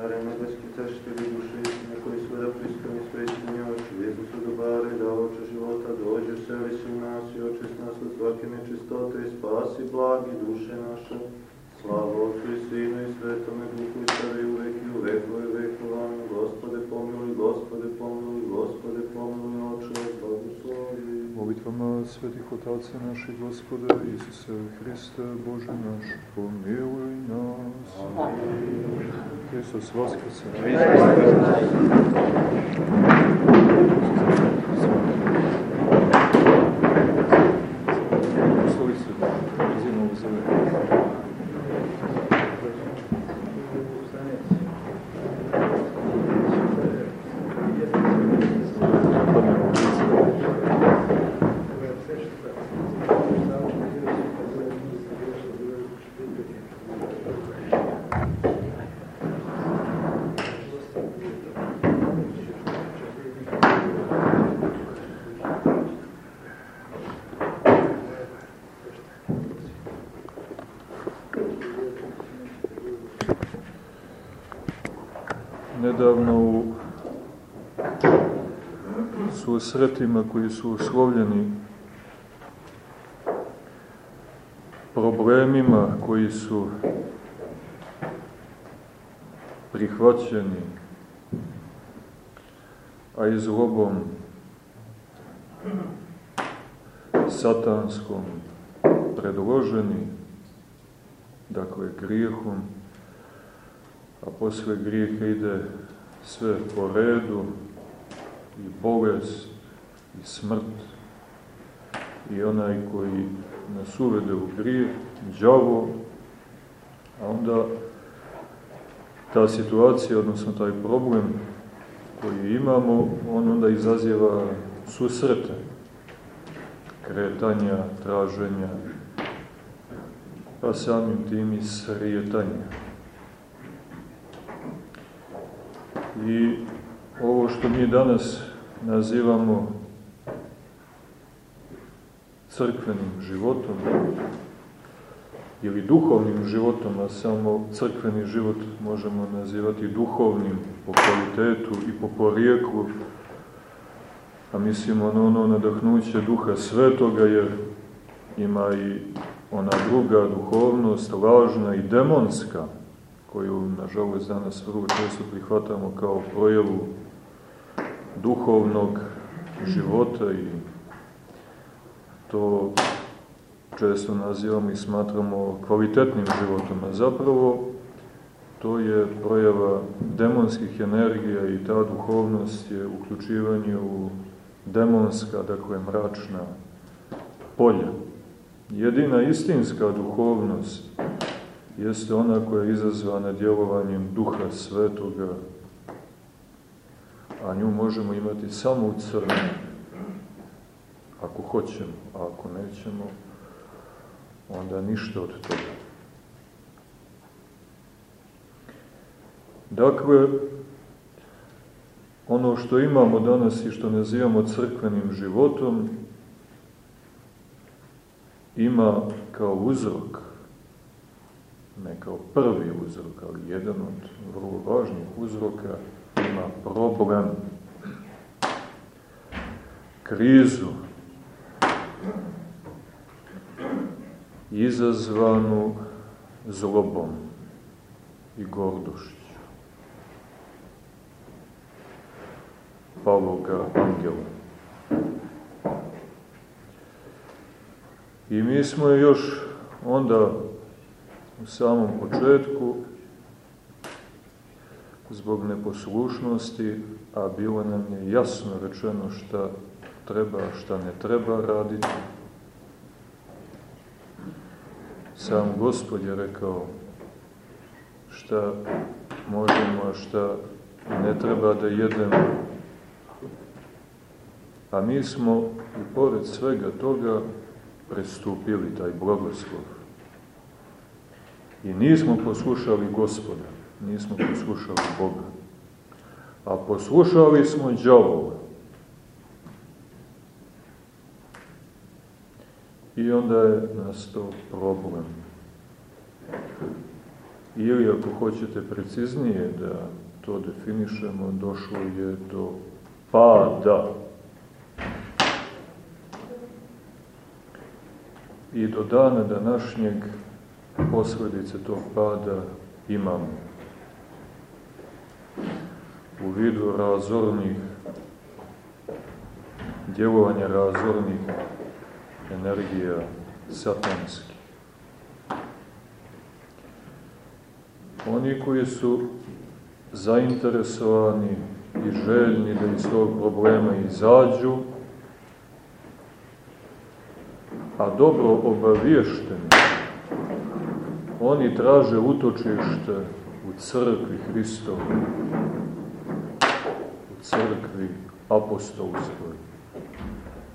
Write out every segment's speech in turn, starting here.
Care nebeski teštili duše istine koji sveda priskrani sprećeni oči, Isusu dobare da oče života dođe, seli se u nas i očist nas od svake nečistote i spasi blagi duše naše. Slava Otcu i Sinu i Svetome Duhu i sada i uvek i u vekove vekova. Gospode pomiluj, Gospode pomiluj, Gospode pomiluj, Oče, blagoslovi. Molitvama svetih otaca naših gospoda Isuse Hriste, Bože naš, pomiluj nas. Amin. Hristos Vaskrse. Slovi se, zimom zove. Nedavno u susretima koji su uslovljeni problemima koji su prihvaćeni, a i zlobom satanskom predloženi, dakle grijehom, a posle grijeha ide sve po redu, i bolest, i smrt, i onaj koji nas uvede u grijeh, đavo, a onda ta situacija, odnosno taj problem koji imamo, on onda izaziva susrete, kretanja, traženja, pa samim tim i srijetanja. I ovo što mi danas nazivamo crkvenim životom ili duhovnim životom, a samo crkveni život možemo nazivati duhovnim po kvalitetu i po porijeklu, a mislimo na ono nadahnuće duha svetoga, jer ima i ona druga duhovnost, lažna i demonska, koju, nažalost, danas vrlo često prihvatamo kao projevu duhovnog života i to često nazivamo i smatramo kvalitetnim životom, a zapravo to je projava demonskih energija i ta duhovnost je uključivanje u demonska, dakle mračna polja. Jedina istinska duhovnost jeste ona koja je izazvana djelovanjem Duha Svetoga, a nju možemo imati samo u crnu, ako hoćemo, a ako nećemo, onda ništa od toga. Dakle, ono što imamo danas i što nazivamo crkvenim životom, ima kao uzrok ne kao prvi uzrok, ali jedan od vrlo važnih uzroka ima problem, krizu, izazvanu zlobom i gordošću. Pavoga angela. I mi smo još onda u samom početku zbog neposlušnosti, a bilo nam je jasno rečeno šta treba, šta ne treba raditi. Sam Gospod je rekao šta možemo, šta ne treba da jedemo. A mi smo i pored svega toga prestupili taj blagoslov. I nismo poslušali gospoda, nismo poslušali Boga, a poslušali smo džavola. I onda je nastao problem. ili ako hoćete preciznije da to definišemo, došlo je do pada. I do dana današnjeg posledice tog pada imamo. U vidu razornih, djelovanja razornih energija satanskih. Oni koji su zainteresovani i željni da iz tog problema izađu, a dobro obaviješteni, oni traže utočište u crkvi Hristovi, u crkvi apostolskoj,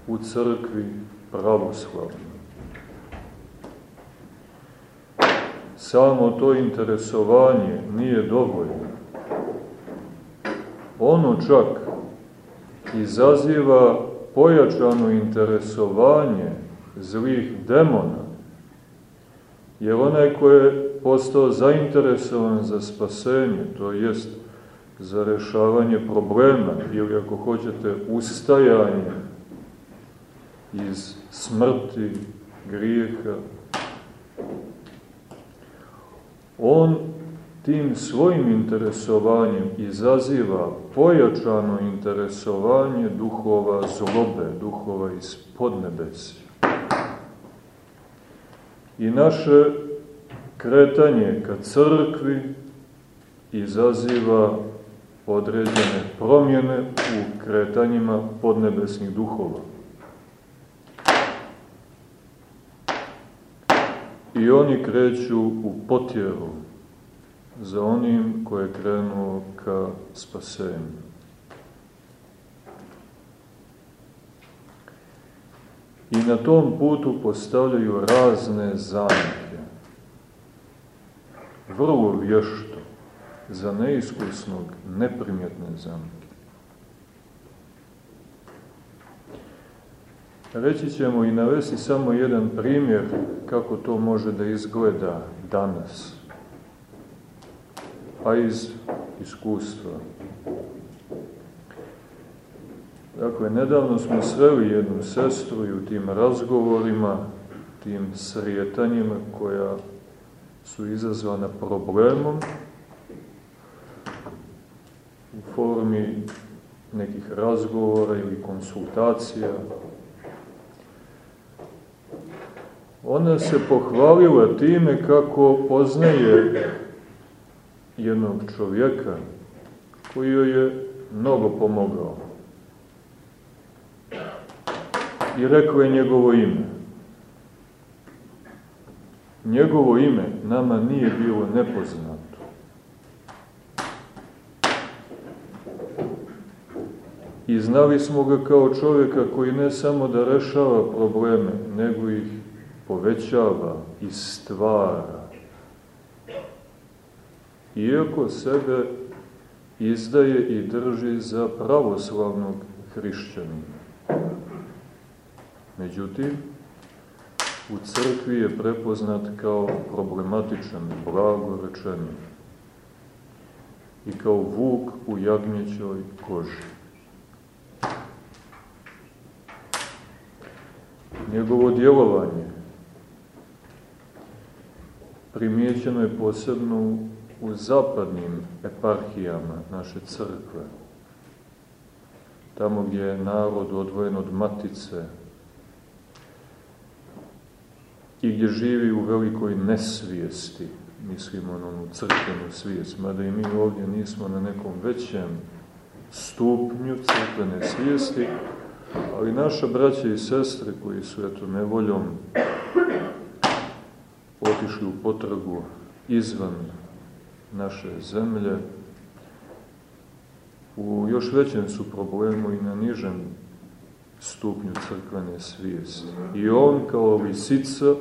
u crkvi pravoslavnoj. Samo to interesovanje nije dovoljno. Ono čak izaziva pojačano interesovanje zlih demona, jer onaj ko je postao zainteresovan za spasenje, to jest za rešavanje problema ili ako hoćete ustajanje iz smrti, grijeha, on tim svojim interesovanjem izaziva pojačano interesovanje duhova zlobe, duhova iz podnebesja. I naše kretanje ka crkvi izaziva određene promjene u kretanjima podnebesnih duhova. I oni kreću u potjeru za onim koje je krenuo ka spasenju. I na tom putu postavljaju razne zamke. Vrlo vješto, za neiskusnog, neprimjetne zamke. Reći ćemo i navesti samo jedan primjer kako to može da izgleda danas, a iz iskustva. Dakle, nedavno smo sreli jednu sestru i u tim razgovorima, tim srijetanjima koja su izazvana problemom u formi nekih razgovora ili konsultacija. Ona se pohvalila time kako poznaje jednog čovjeka koji joj je mnogo pomogao i rekao je njegovo ime. Njegovo ime nama nije bilo nepoznato. I znali smo ga kao čovjeka koji ne samo da rešava probleme, nego ih povećava i stvara. Iako sebe izdaje i drži za pravoslavnog hrišćanina. Međutim, u crkvi je prepoznat kao problematičan, blago rečeno, i kao vuk u jagnjećoj koži. Njegovo djelovanje primijećeno je posebno u zapadnim eparhijama naše crkve, tamo gdje je narod odvojen od matice, i gdje živi u velikoj nesvijesti, mislimo na onu crkvenu svijest, mada i mi ovdje nismo na nekom većem stupnju crkvene svijesti, ali naša braća i sestre koji su eto nevoljom otišli u potragu izvan naše zemlje, u još većem su problemu i na nižem stupnju crkvene svijesti. I on kao lisica,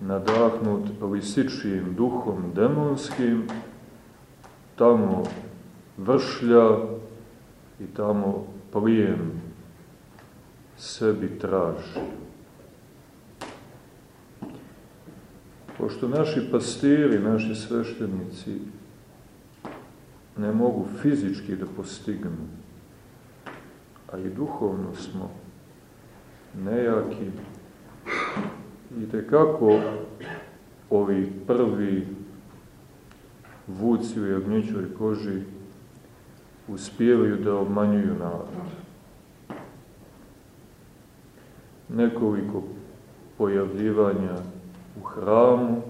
nadahnut lisičijim duhom demonskim, tamo vršlja i tamo plijen sebi traži. Pošto naši pastiri, naši sveštenici ne mogu fizički da postignu, a i duhovno smo nejaki, i tekako ovi prvi vuci u jagnjećoj koži uspijevaju da obmanjuju narod. Nekoliko pojavljivanja u hramu,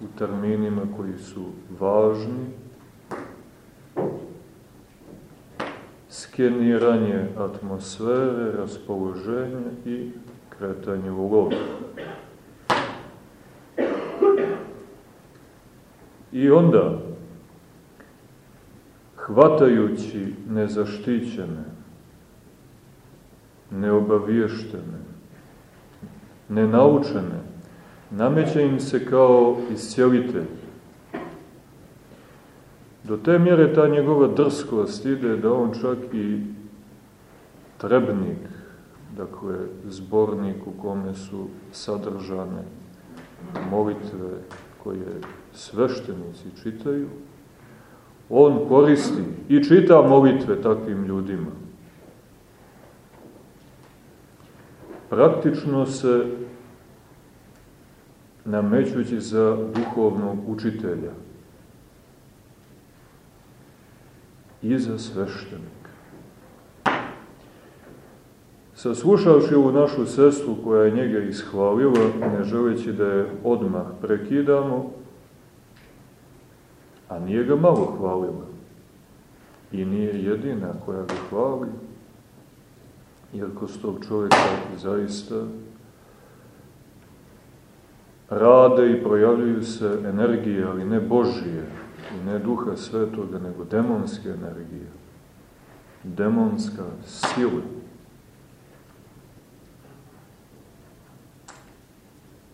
u terminima koji su važni, skeniranje atmosfere, raspoloženja i kretanje u lovu. I onda, hvatajući nezaštićene, neobaviještene, nenaučene, nameće im se kao iscijelitelj. Do te mjere ta njegova drskost ide da on čak i trebnik, dakle zbornik u kome su sadržane molitve koje sveštenici čitaju, on koristi i čita molitve takvim ljudima. Praktično se namećući za duhovnog učitelja i za sveštenika. Saslušavši ovu našu sestru koja je njega ishvalila, ne želeći da je odmah prekidamo, a nije ga malo hvalila, i nije jedina koja ga hvali, jer kod tog čovjeka zaista rade i projavljuju se energije, ali ne Božije i ne duha svetoga, nego demonske energije, demonska sila.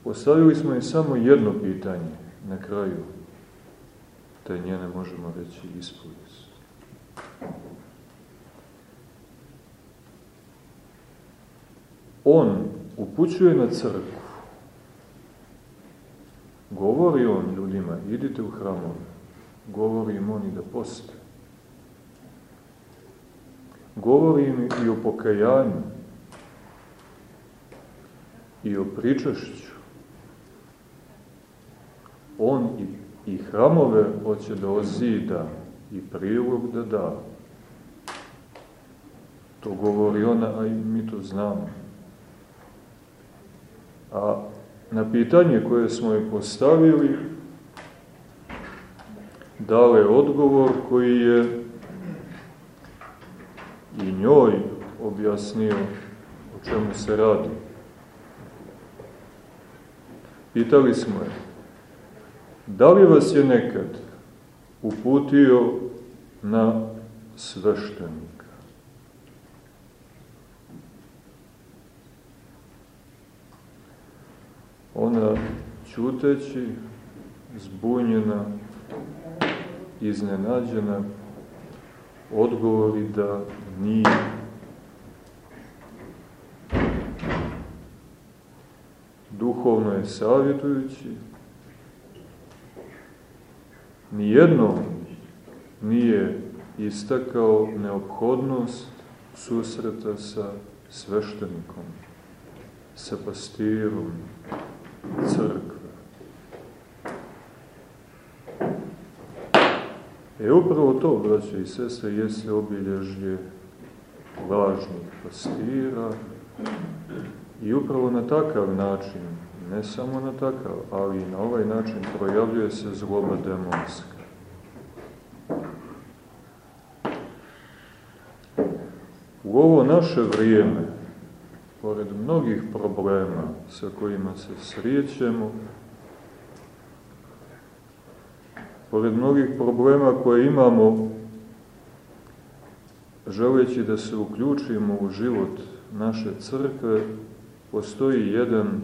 Postavili smo i samo jedno pitanje na kraju te njene, možemo reći, ispovijest. On upućuje na crkvu. Govori on ljudima, idite u hramove. Govori im on i da poste. Govori im i o pokajanju, i o pričašću. On i, i hramove hoće da ozida i prilog da da. To govori ona, a i mi to znamo. A na pitanje koje smo je postavili, dale odgovor koji je i njoj objasnio o čemu se radi. Pitali smo je, da li vas je nekad uputio na sveštenika? Ona, čuteći, zbunjena, iznenađena, odgovori da nije. Duhovno je savjetujući, nijednom nije istakao neophodnost susreta sa sveštenikom, sa pastirom, crkve. E upravo to, braće i sestre, jeste obilježje lažnih pastira i upravo na takav način, ne samo na takav, ali i na ovaj način projavljuje se zloba demonska. U ovo naše vrijeme, pored mnogih problema sa kojima se srijećemo, pored mnogih problema koje imamo, želeći da se uključimo u život naše crkve, postoji jedan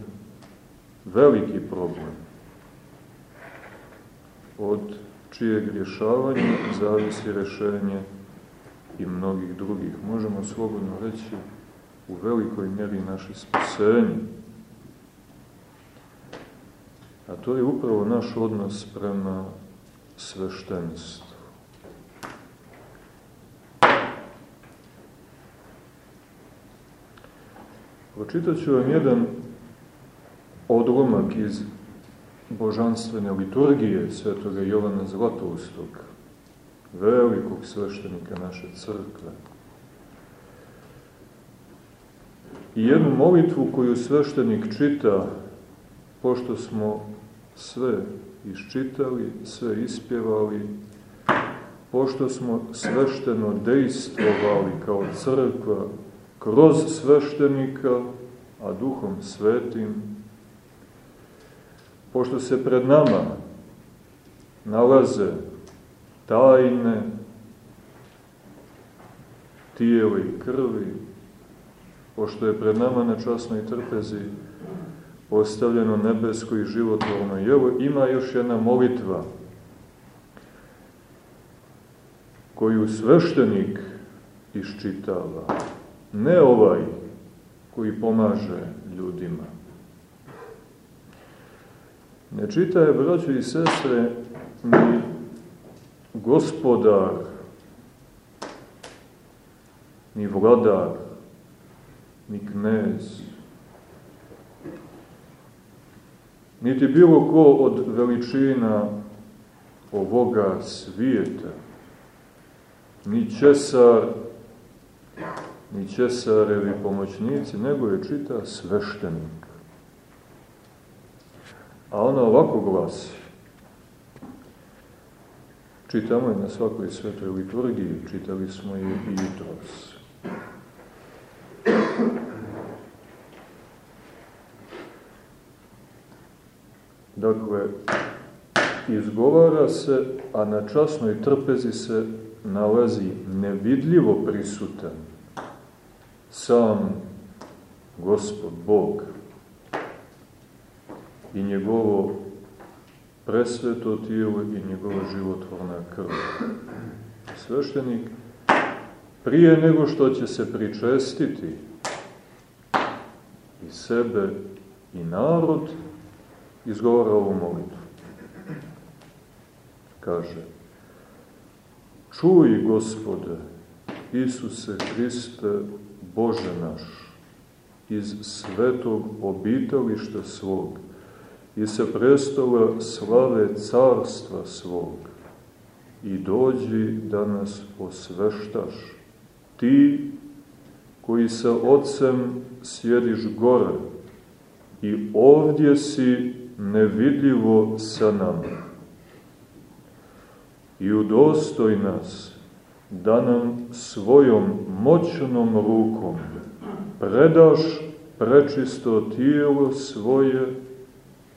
veliki problem od čijeg rješavanja zavisi rešenje i mnogih drugih. Možemo slobodno reći u velikoj mjeri naše spasenje. A to je upravo naš odnos prema sveštenstvu. Pročitat ću vam jedan odlomak iz božanstvene liturgije svetoga Jovana Zlatoustog, velikog sveštenika naše crkve. I jednu molitvu koju sveštenik čita, pošto smo sve iščitali, sve ispjevali, pošto smo svešteno dejstvovali kao crkva kroz sveštenika, a duhom svetim, pošto se pred nama nalaze tajne tijela i krvi, pošto je pred nama na časnoj trpezi ostavljeno nebesko i životvorno. I evo ima još jedna molitva koju sveštenik iščitava. Ne ovaj koji pomaže ljudima. Ne čita je, braćo i sestre, ni gospodar, ni vladar, ni knez, niti bilo ko od veličina ovoga svijeta, ni Česar, ni Česarevi pomoćnici, nego je čita sveštenik. A ona ovako glasi. Čitamo je na svakoj svetoj liturgiji, čitali smo je i jutros. Dakle, izgovara se, a na časnoj trpezi se nalazi nevidljivo prisutan sam Gospod Bog i njegovo presveto tijelo i njegova životvorna krv. Sveštenik prije nego što će se pričestiti i sebe i narod, izgovara ovu molitvu. Kaže, čuj, gospode, Isuse Hriste, Bože naš, iz svetog obitališta svog i sa prestola slave carstva svog i dođi da nas osveštaš, ti koji sa Otcem sjediš gore i ovdje si nevidljivo sa nama. I udostoj nas da nam svojom moćnom rukom predaš prečisto tijelo svoje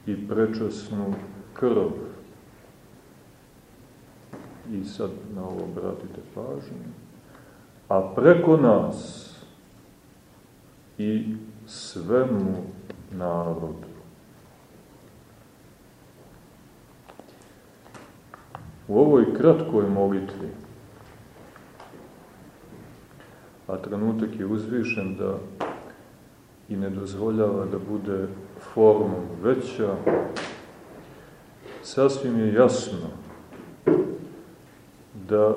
i prečasnu krv. I sad na ovo obratite pažnju. A preko nas i svemu narodu u ovoj kratkoj molitvi, a trenutak je uzvišen da i ne dozvoljava da bude formom veća, sasvim je jasno da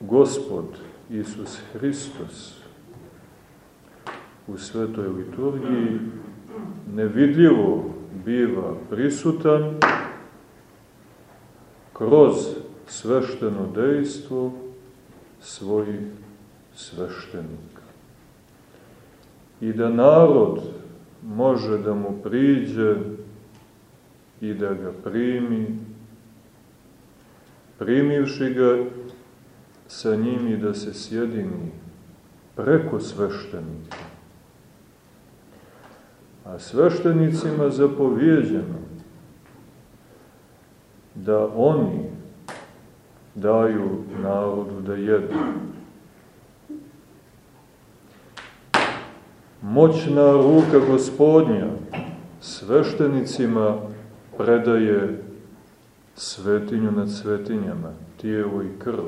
Gospod Isus Hristos u svetoj liturgiji nevidljivo biva prisutan kroz svešteno dejstvo svojih sveštenika. I da narod može da mu priđe i da ga primi, primivši ga sa njim i da se sjedini preko sveštenika. A sveštenicima zapovjeđeno da oni daju narodu da jedu. Moćna ruka gospodnja sveštenicima predaje svetinju nad svetinjama, tijelo i krv.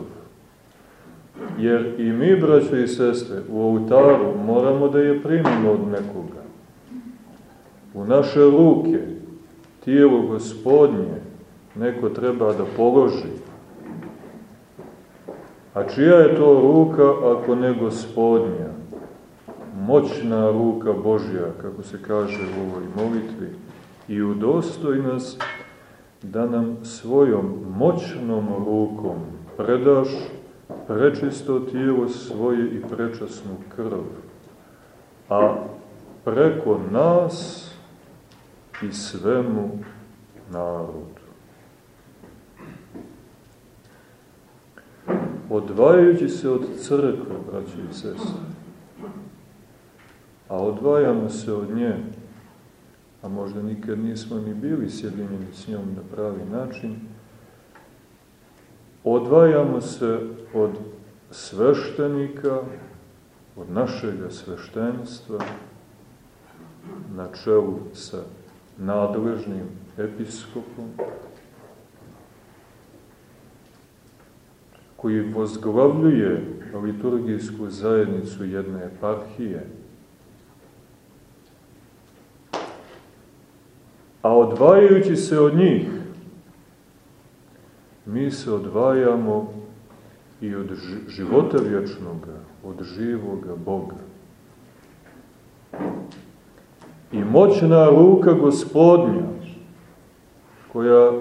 Jer i mi, braćo i sestre, u oltaru moramo da je primimo od nekoga. U naše ruke tijelo gospodnje neko treba da položi. A čija je to ruka ako ne gospodnja? Moćna ruka Božja, kako se kaže u ovoj molitvi, i udostoj nas da nam svojom moćnom rukom predaš prečisto tijelo svoje i prečasnu krv, a preko nas i svemu narodu. Odvajajući se od crkve, braći i sestre, a odvajamo se od nje, a možda nikad nismo ni bili sjedinjeni s njom na pravi način, odvajamo se od sveštenika, od našega sveštenstva, na čelu sa nadležnim episkopom, koji vozglavljuje liturgijsku zajednicu jedne eparhije, a odvajajući se od njih, mi se odvajamo i od života vječnoga, od živoga Boga. I moćna ruka gospodnja, koja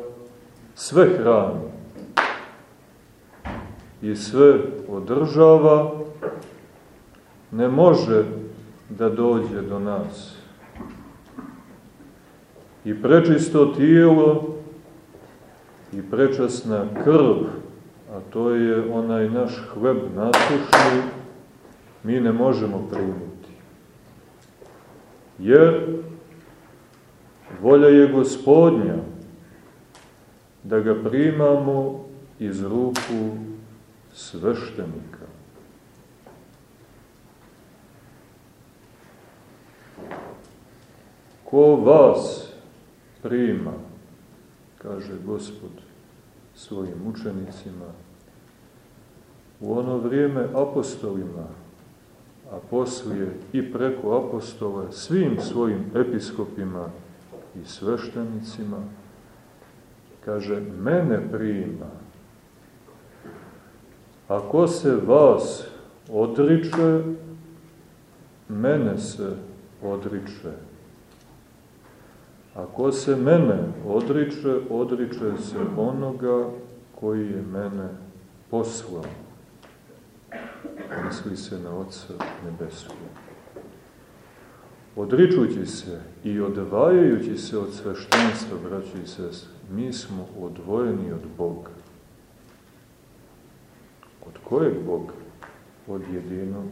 sve hrani i sve održava, ne može da dođe do nas. I prečisto tijelo i prečasna krv, a to je onaj naš hleb nasušni, mi ne možemo primiti. Jer volja je gospodnja da ga primamo iz ruku sveštenika. Ko vas prima, kaže Gospod svojim učenicima, u ono vrijeme apostolima, a poslije i preko apostola svim svojim episkopima i sveštenicima, kaže, mene prima. Ako se vas odriče, mene se odriče. Ako se mene odriče, odriče se onoga koji je mene poslao misli se na Otca Nebeskog. Odričući se i odvajajući se od sveštenstva, braći i sestre, mi smo odvojeni od Boga. Od kojeg Boga? Od jedinog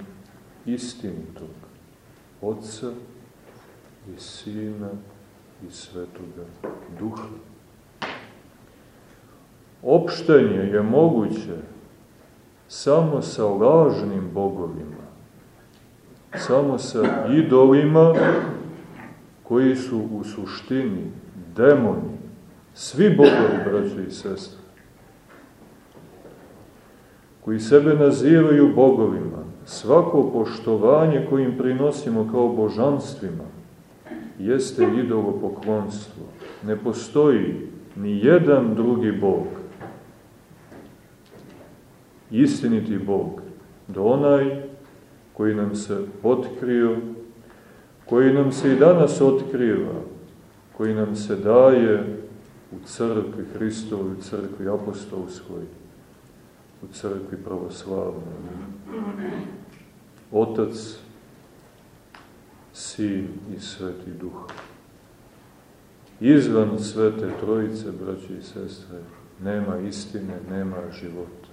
istinitog Otca i Sina i Svetoga Duha. Opštenje je moguće samo sa lažnim bogovima, samo sa idolima koji su u suštini demoni, svi bogovi, braće i sestre, koji sebe nazivaju bogovima, svako poštovanje kojim prinosimo kao božanstvima, jeste idolopoklonstvo. Ne postoji ni jedan drugi bog istiniti Bog, da onaj koji nam se otkrio, koji nam se i danas otkriva, koji nam se daje u crkvi Hristovoj, u crkvi apostolskoj, u crkvi pravoslavnoj. Otac, Sin i Sveti Duh. Izvan Svete Trojice, braći i sestre, nema istine, nema života.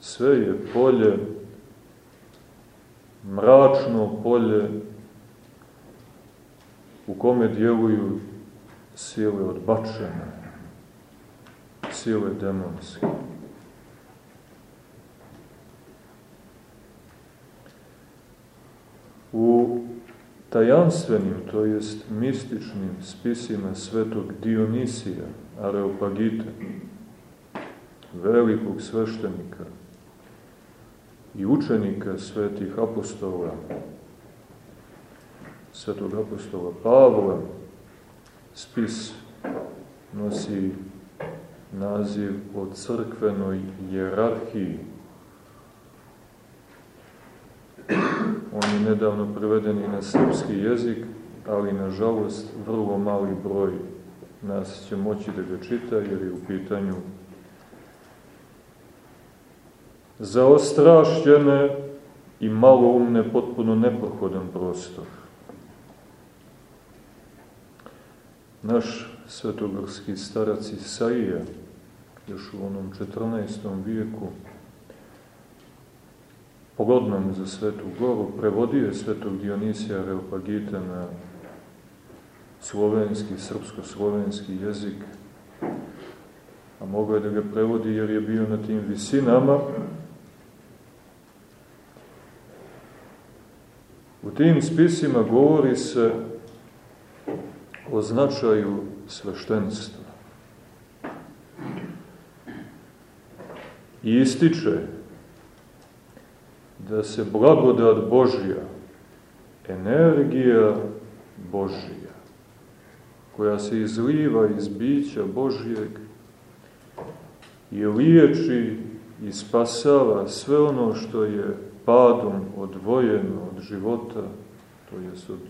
Sve je polje, mračno polje u kome djeluju sile odbačene, sile demonske. U tajanstvenim, to jest mističnim spisima svetog Dionisija, Areopagita, velikog sveštenika, i učenika svetih apostola, svetog apostola Pavla, spis nosi naziv o crkvenoj jerarhiji. On je nedavno preveden i na srpski jezik, ali nažalost vrlo mali broj nas će moći da ga čita jer je u pitanju zaostrašćene i umne, potpuno neprohodan prostor. Naš svetogorski starac Isaija, još u onom 14. vijeku, pogodnom za Svetu Goru, prevodio je Svetog Dionisija Reopagita na slovenski, srpsko-slovenski jezik, a mogao je da ga prevodi jer je bio na tim visinama. U tim spisima govori se o značaju sveštenstva. I ističe da se blagodat Božja, energija Božja, koja se izliva iz bića Božjeg i liječi i spasava sve ono što je padom odvojeno od života, to je od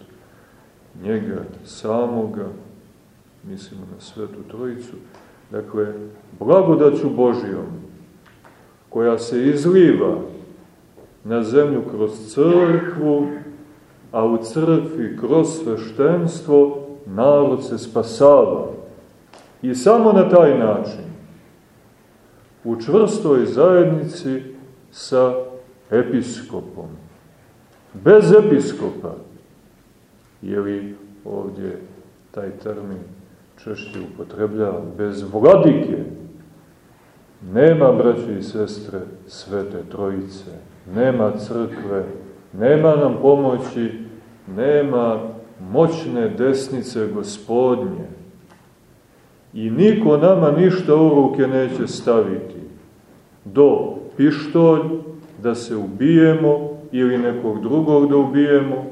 njega samoga, mislimo na svetu trojicu, dakle, blagodaću Božijom, koja se izliva na zemlju kroz crkvu, a u crkvi kroz sveštenstvo narod se spasava. I samo na taj način, u čvrstoj zajednici sa episkopom. Bez episkopa, je li ovdje taj termin češće upotrebljava, bez vladike, nema, braće i sestre, svete trojice, nema crkve, nema nam pomoći, nema moćne desnice gospodnje. I niko nama ništa u ruke neće staviti. Do pištolj, da se ubijemo ili nekog drugog da ubijemo,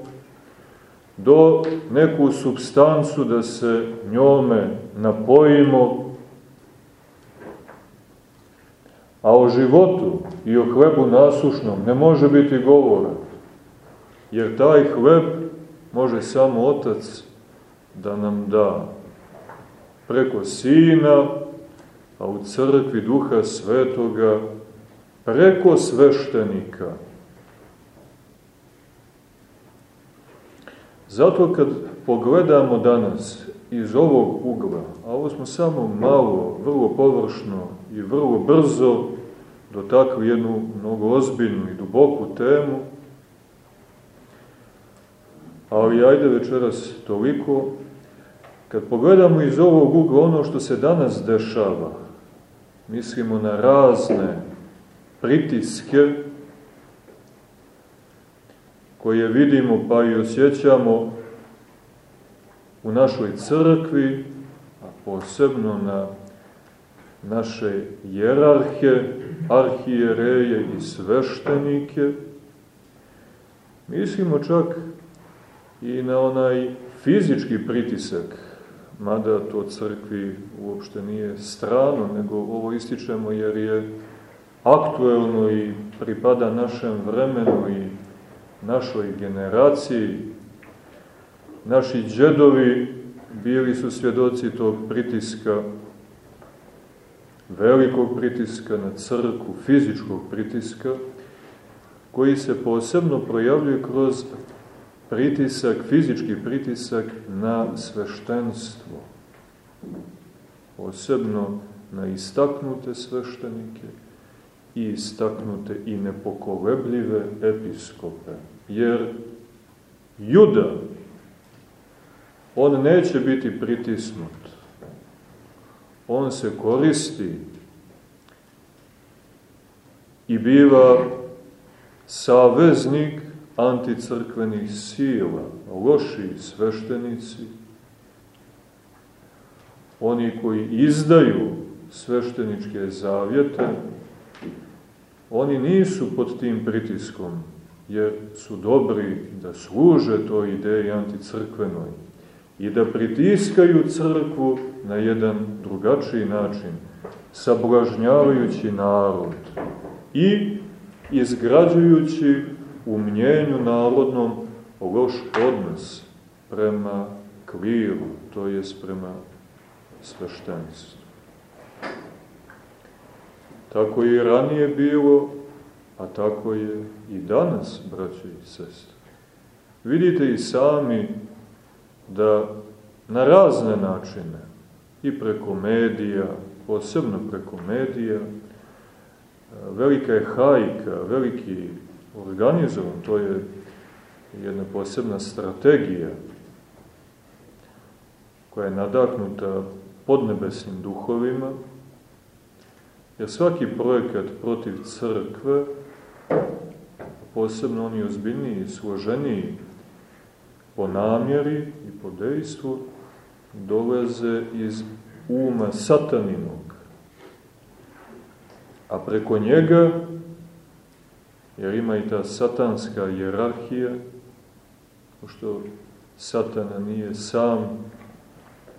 do neku substancu da se njome napojimo, a o životu i o hlebu nasušnom ne može biti govora, jer taj hleb može samo Otac da nam da preko Sina, a u crkvi Duha Svetoga preko sveštenika. Zato kad pogledamo danas iz ovog ugla, a ovo smo samo malo, vrlo površno i vrlo brzo dotakli jednu mnogo ozbiljnu i duboku temu, ali ajde večeras toliko, kad pogledamo iz ovog ugla ono što se danas dešava, mislimo na razne pritiske koje vidimo pa i osjećamo u našoj crkvi, a posebno na naše jerarhe, arhijereje i sveštenike, mislimo čak i na onaj fizički pritisak, mada to crkvi uopšte nije strano, nego ovo ističemo jer je aktuelno i pripada našem vremenu i našoj generaciji. Naši džedovi bili su svjedoci tog pritiska, velikog pritiska na crku, fizičkog pritiska, koji se posebno projavljuje kroz pritisak, fizički pritisak na sveštenstvo. Posebno na istaknute sveštenike, i istaknute i nepokolebljive episkope. Jer juda, on neće biti pritisnut. On se koristi i biva saveznik anticrkvenih sila, loši sveštenici, oni koji izdaju svešteničke zavjete, Oni nisu pod tim pritiskom, jer su dobri da služe toj ideji anticrkvenoj, i da pritiskaju crkvu na jedan drugačiji način, sablažnjavajući narod i izgrađujući u mnjenju narodnom loš odnos prema kliru, to jest prema sveštenstvu. Tako je i ranije bilo, a tako je i danas, braće i sestre. Vidite i sami da na razne načine, i preko medija, posebno preko medija, velika je hajka, veliki organizovan, to je jedna posebna strategija koja je nadahnuta podnebesnim duhovima, jer svaki projekat protiv crkve, posebno oni ozbiljniji i složeniji po namjeri i po dejstvu, dolaze iz uma sataninog. A preko njega, jer ima i ta satanska jerarhija, pošto satana nije sam,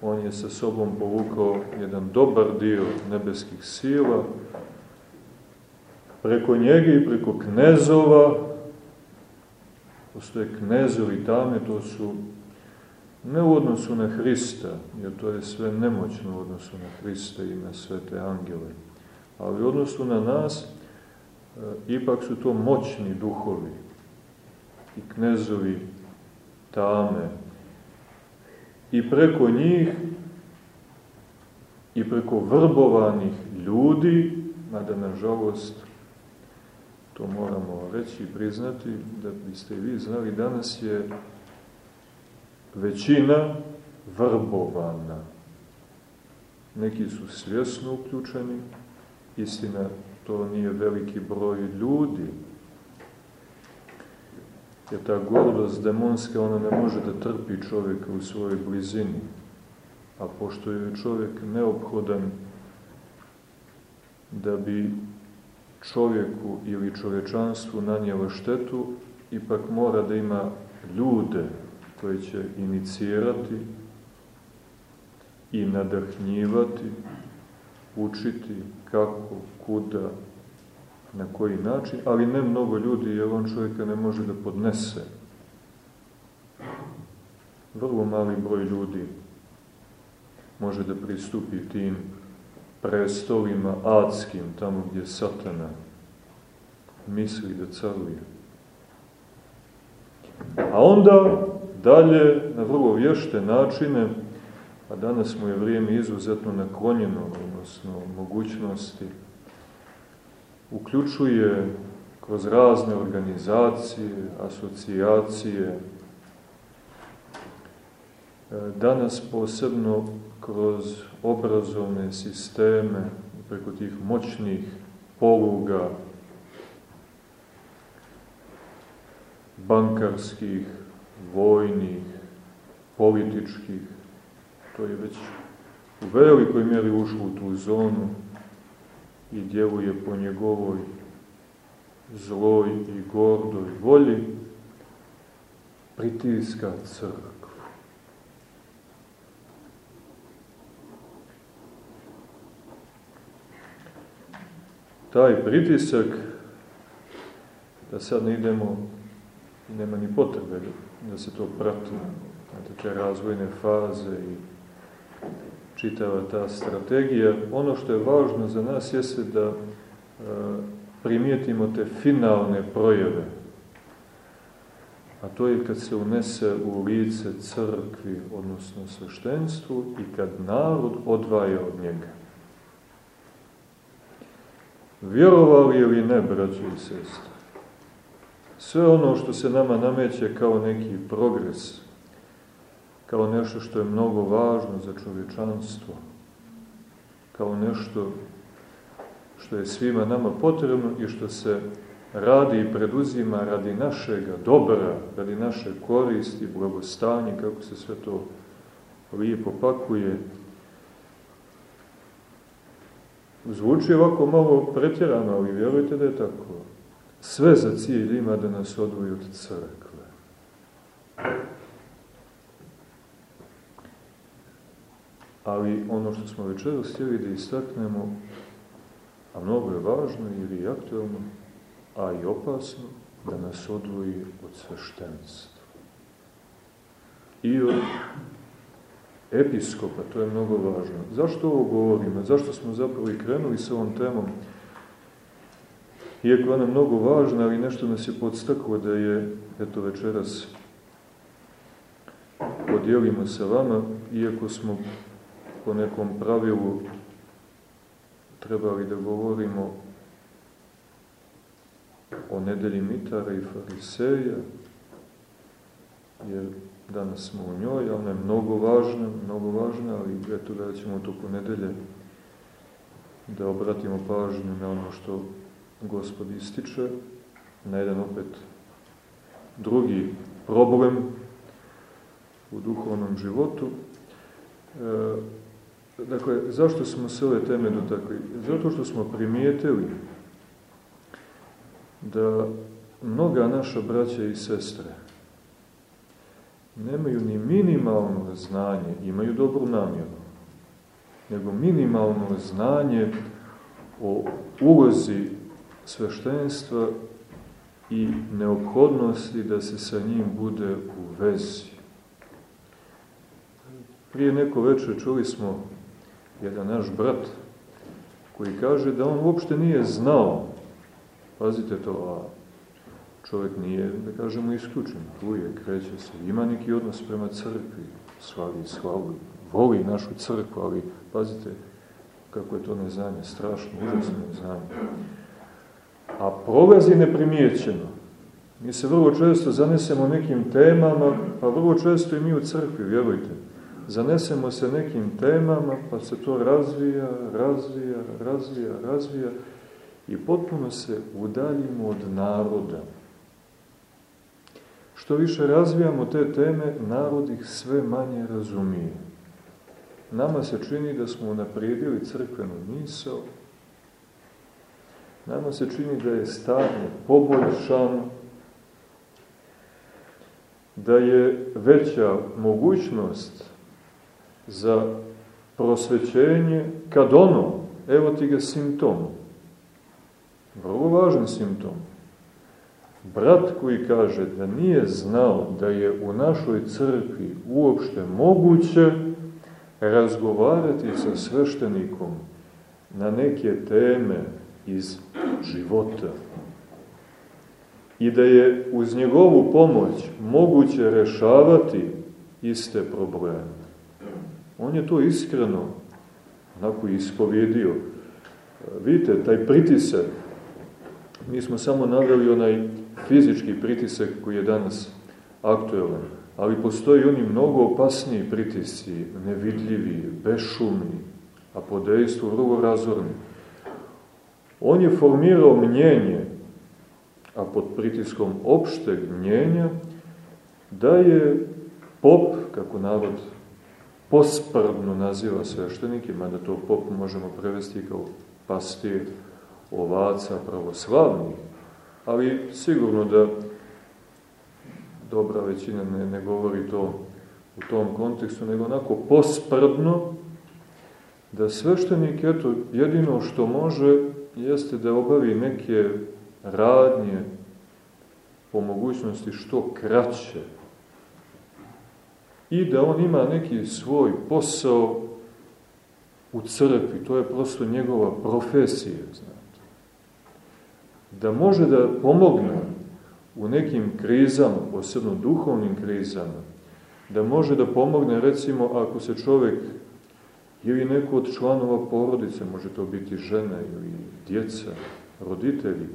on je sa sobom povukao jedan dobar dio nebeskih sila, preko njega i preko knezova, postoje knezovi tame, to su ne u odnosu na Hrista, jer to je sve nemoćno u odnosu na Hrista i na svete angele, ali u odnosu na nas, e, ipak su to moćni duhovi i knezovi tame. I preko njih i preko vrbovanih ljudi, mada nažalost to moramo reći i priznati, da biste vi znali, danas je većina vrbovana. Neki su svjesno uključeni, istina, to nije veliki broj ljudi, jer ta gordost demonska, ona ne može da trpi čovjeka u svojoj blizini, a pošto je čovjek neophodan da bi čovjeku ili čovječanstvu nanijela štetu, ipak mora da ima ljude koje će inicirati i nadahnjivati, učiti kako, kuda, na koji način, ali ne mnogo ljudi, jer on čovjeka ne može da podnese. Vrlo mali broj ljudi može da pristupi tim prestolima adskim, tamo gdje satana misli da caruje. A onda dalje, na vrlo vješte načine, a danas mu je vrijeme izuzetno naklonjeno, odnosno mogućnosti, uključuje kroz razne organizacije, asocijacije, danas posebno kroz obrazovne sisteme, preko tih moćnih poluga, bankarskih, vojnih, političkih, to je već u velikoj mjeri ušlo u tu zonu i djeluje po njegovoj zloj i gordoj volji, pritiska crkva. taj pritisak, da sad ne idemo, nema ni potrebe da se to prati, znate, te razvojne faze i čitava ta strategija. Ono što je važno za nas jeste da e, primijetimo te finalne projeve, a to je kad se unese u lice crkvi, odnosno sveštenstvu, i kad narod odvaja od njega. Vjerovali ili ne, braći i sestre? Sve ono što se nama nameće kao neki progres, kao nešto što je mnogo važno za čovječanstvo, kao nešto što je svima nama potrebno i što se radi i preduzima radi našega dobra, radi naše koristi, blagostanje, kako se sve to lijepo pakuje, Zvuči ovako malo pretjerano, ali vjerujte da je tako. Sve za cilj ima da nas odvoji od crkve. Ali ono što smo večeras htjeli da istaknemo, a mnogo je važno ili i aktualno, a i opasno, da nas odvoji od sveštenstva. I od episkopa, to je mnogo važno. Zašto ovo govorimo? Zašto smo zapravo i krenuli sa ovom temom? Iako ona mnogo važna, ali nešto nas je podstaklo da je, eto večeras, podijelimo sa vama, iako smo po nekom pravilu trebali da govorimo o nedelji Mitara i Fariseja, jer danas smo u njoj, ona je mnogo važna, mnogo važna, ali eto da ćemo toku nedelje da obratimo pažnju na ono što Gospod ističe, na jedan opet drugi problem u duhovnom životu. E, dakle, zašto smo se ove teme dotakli? Zato što smo primijetili da mnoga naša braća i sestre nemaju ni minimalno znanje, imaju dobru namjeru, nego minimalno znanje o ulozi sveštenstva i neophodnosti da se sa njim bude u vezi. Prije neko večer čuli smo jedan naš brat koji kaže da on uopšte nije znao, pazite to, a čovjek nije, da kažemo, isključen, pluje, kreće se, ima neki odnos prema crkvi, slavi, slavu, voli našu crkvu, ali pazite kako je to neznanje, strašno, užasno neznanje. A prolazi neprimjećeno. Mi se vrlo često zanesemo nekim temama, pa vrlo često i mi u crkvi, vjerujte, zanesemo se nekim temama, pa se to razvija, razvija, razvija, razvija i potpuno se udaljimo od naroda. Što više razvijamo te teme, narod ih sve manje razumije. Nama se čini da smo naprijedili crkvenu misao, nama se čini da je stanje poboljšano, da je veća mogućnost za prosvećenje kad ono, evo ti ga simptom, vrlo važan simptom, Brat koji kaže da nije znao da je u našoj crkvi uopšte moguće razgovarati sa sveštenikom na neke teme iz života i da je uz njegovu pomoć moguće rešavati iste probleme. On je to iskreno onako ispovjedio. Vidite, taj pritisak, mi smo samo naveli onaj fizički pritisak koji je danas aktuelan, ali postoji oni mnogo opasniji pritisci, nevidljivi, bešumni, a po dejstvu vrlo razorni. On je formirao mnjenje, a pod pritiskom opšteg mnjenja, da je pop, kako narod posprdno naziva sveštenike, mada to pop možemo prevesti kao pastir ovaca pravoslavnih, ali sigurno da dobra većina ne, ne govori to u tom kontekstu, nego onako posprdno, da sveštenik, eto, jedino što može, jeste da obavi neke radnje po mogućnosti što kraće i da on ima neki svoj posao u crkvi, to je prosto njegova profesija, znači da može da pomogne u nekim krizama, posebno duhovnim krizama, da može da pomogne, recimo, ako se čovek ili neko od članova porodice, može to biti žena ili djeca, roditelji,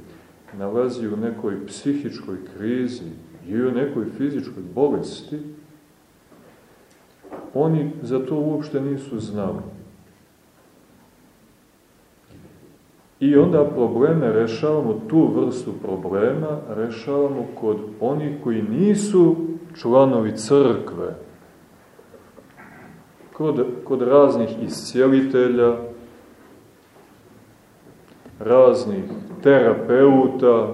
nalazi u nekoj psihičkoj krizi ili u nekoj fizičkoj bolesti, oni za to uopšte nisu znali. I onda probleme rešavamo, tu vrstu problema rešavamo kod onih koji nisu članovi crkve. Kod, kod raznih iscijelitelja, raznih terapeuta,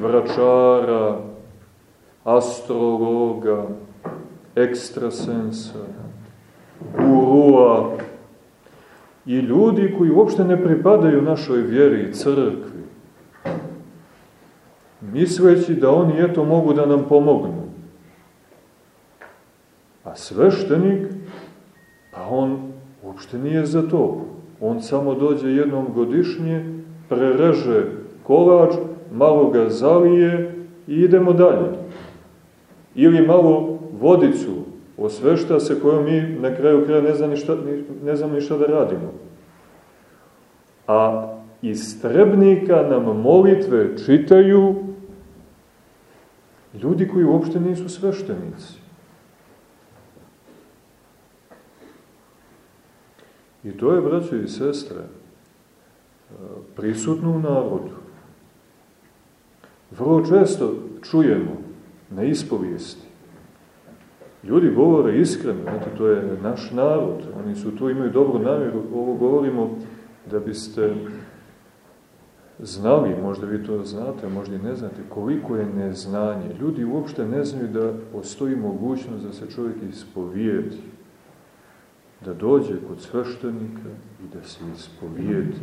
vračara, astrologa, ekstrasensora Rua i ljudi koji uopšte ne pripadaju našoj vjeri i crkvi, misleći da oni eto mogu da nam pomognu. A sveštenik, pa on uopšte nije za to. On samo dođe jednom godišnje, prereže kolač, malo ga zalije i idemo dalje. Ili malo vodicu osvešta se kojom mi na kraju kraja ne, znam ni šta, ne znamo ni šta da radimo. A istrebnika nam molitve čitaju ljudi koji uopšte nisu sveštenici. I to je, braćo i sestre, prisutno u narodu. Vrlo često čujemo na ispovijesti. Ljudi govore iskreno, znate, to je naš narod, oni su tu, imaju dobru namjeru, ovo govorimo da biste znali, možda vi to znate, možda i ne znate, koliko je neznanje. Ljudi uopšte ne znaju da postoji mogućnost da se čovjek ispovijedi, da dođe kod sveštenika i da se ispovijedi.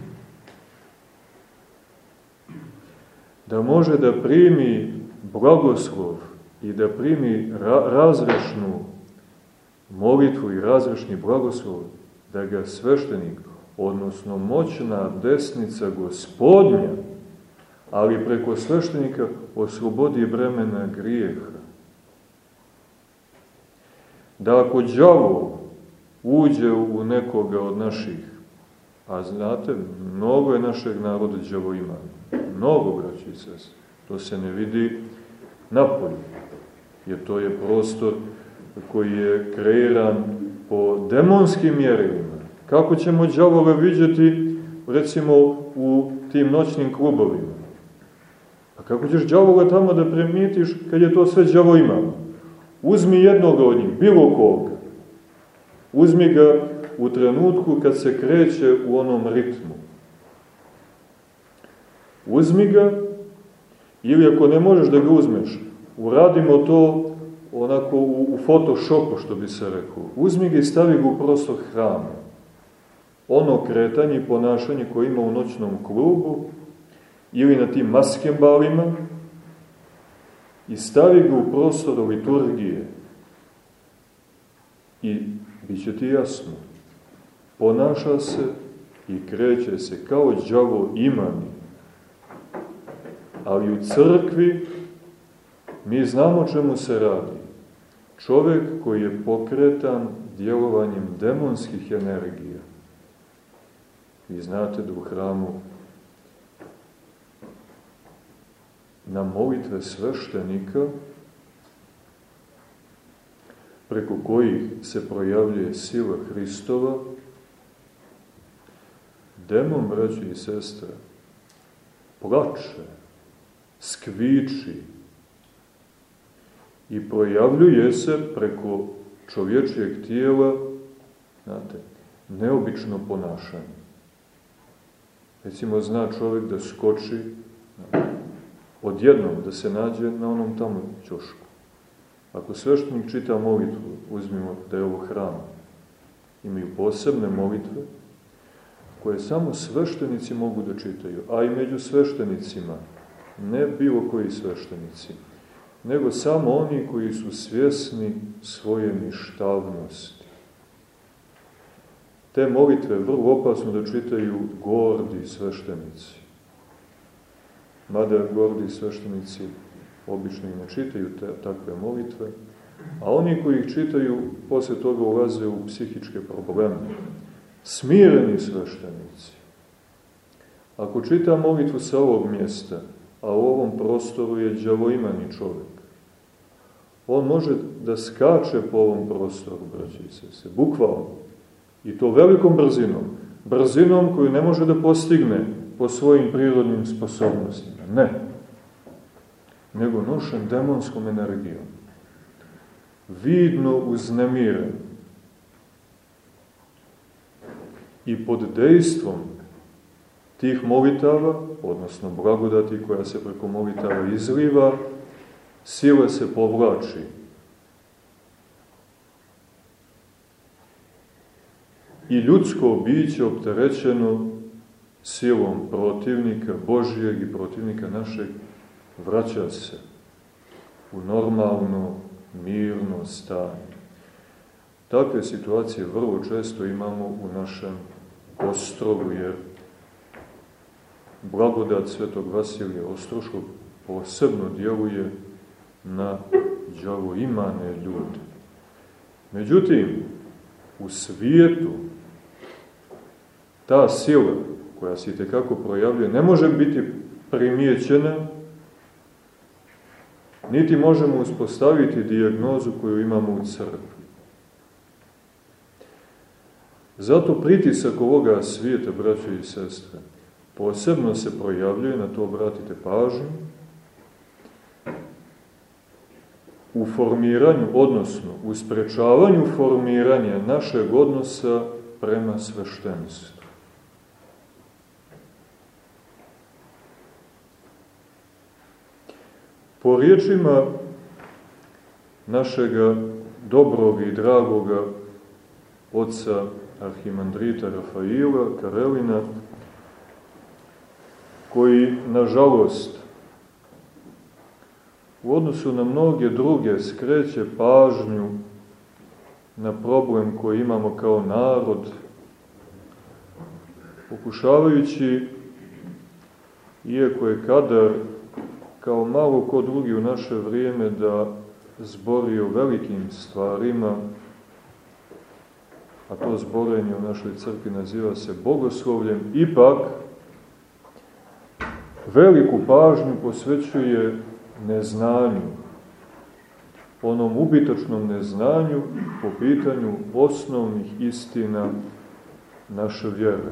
Da može da primi blagoslov i da primi ra razrešnu molitvu i razrešni blagoslov, da ga sveštenik odnosno moćna desnica gospodnja, ali preko sveštenika oslobodi bremena grijeha. Da ako džavo uđe u nekoga od naših, a znate, mnogo je našeg naroda džavo ima, mnogo braći sest, to se ne vidi napolju, jer to je prostor koji je kreiran po demonskim mjerilima, Kako ćemo džavoga vidjeti, recimo, u tim noćnim klubovima? A kako ćeš džavoga tamo da primitiš kad je to sve džavo ima? Uzmi jednog od njih, bilo koga. Uzmi ga u trenutku kad se kreće u onom ritmu. Uzmi ga, ili ako ne možeš da ga uzmeš, uradimo to onako u, u photoshopu, što bi se rekao. Uzmi ga i stavi ga u prostor hrama ono kretanje i ponašanje koje ima u noćnom klubu ili na tim maskembalima i stavi ga u prostor liturgije i bit će ti jasno. Ponaša se i kreće se kao džavo imani. Ali u crkvi mi znamo čemu se radi. Čovek koji je pokretan djelovanjem demonskih energija. Vi znate da u hramu na molitve sveštenika preko kojih se projavljuje sila Hristova, demon, braći i sestre, plače, skviči i projavljuje se preko čovječijeg tijela, znate, neobično ponašanje. Recimo, zna čovjek da skoči odjednom, da se nađe na onom tamo ćošku. Ako sveštenik čita molitvu, uzmimo da je ovo hram, imaju posebne molitve, koje samo sveštenici mogu da čitaju, a i među sveštenicima, ne bilo koji sveštenici, nego samo oni koji su svjesni svoje ništavnosti te molitve vrlo opasno da čitaju gordi sveštenici. Mada gordi sveštenici obično i ne čitaju te, takve molitve, a oni koji ih čitaju posle toga ulaze u psihičke probleme. Smireni sveštenici. Ako čita molitvu sa ovog mjesta, a u ovom prostoru je džavoimani čovjek, on može da skače po ovom prostoru, braći se, se, bukvalno. I to velikom brzinom. Brzinom koju ne može da postigne po svojim prirodnim sposobnostima. Ne. Nego nošen demonskom energijom. Vidno uznemiren. I pod dejstvom tih molitava, odnosno blagodati koja se preko molitava izliva, sile se povlači i ljudsko biće opterećeno silom protivnika Božijeg i protivnika našeg vraća se u normalno, mirno stanje. Takve situacije vrlo često imamo u našem ostrovu, jer blagodat svetog Vasilija Ostroškog posebno djeluje na imane ljude. Međutim, u svijetu ta sila koja se tekako projavljuje ne može biti primijećena niti možemo uspostaviti dijagnozu koju imamo u crkvi. Zato pritisak ovoga svijeta, braće i sestre, posebno se projavljuje, na to obratite pažnju, u formiranju, odnosno u sprečavanju formiranja našeg odnosa prema sveštenstvu. Po riječima našega dobrog i dragoga oca arhimandrita Rafaila Karelina, koji, nažalost, u odnosu na mnoge druge skreće pažnju na problem koji imamo kao narod, pokušavajući, iako je kadar kao malo ko drugi u naše vrijeme da zbori o velikim stvarima, a to zborenje u našoj crkvi naziva se bogoslovljem, ipak veliku pažnju posvećuje neznanju, onom ubitačnom neznanju po pitanju osnovnih istina naše vjere.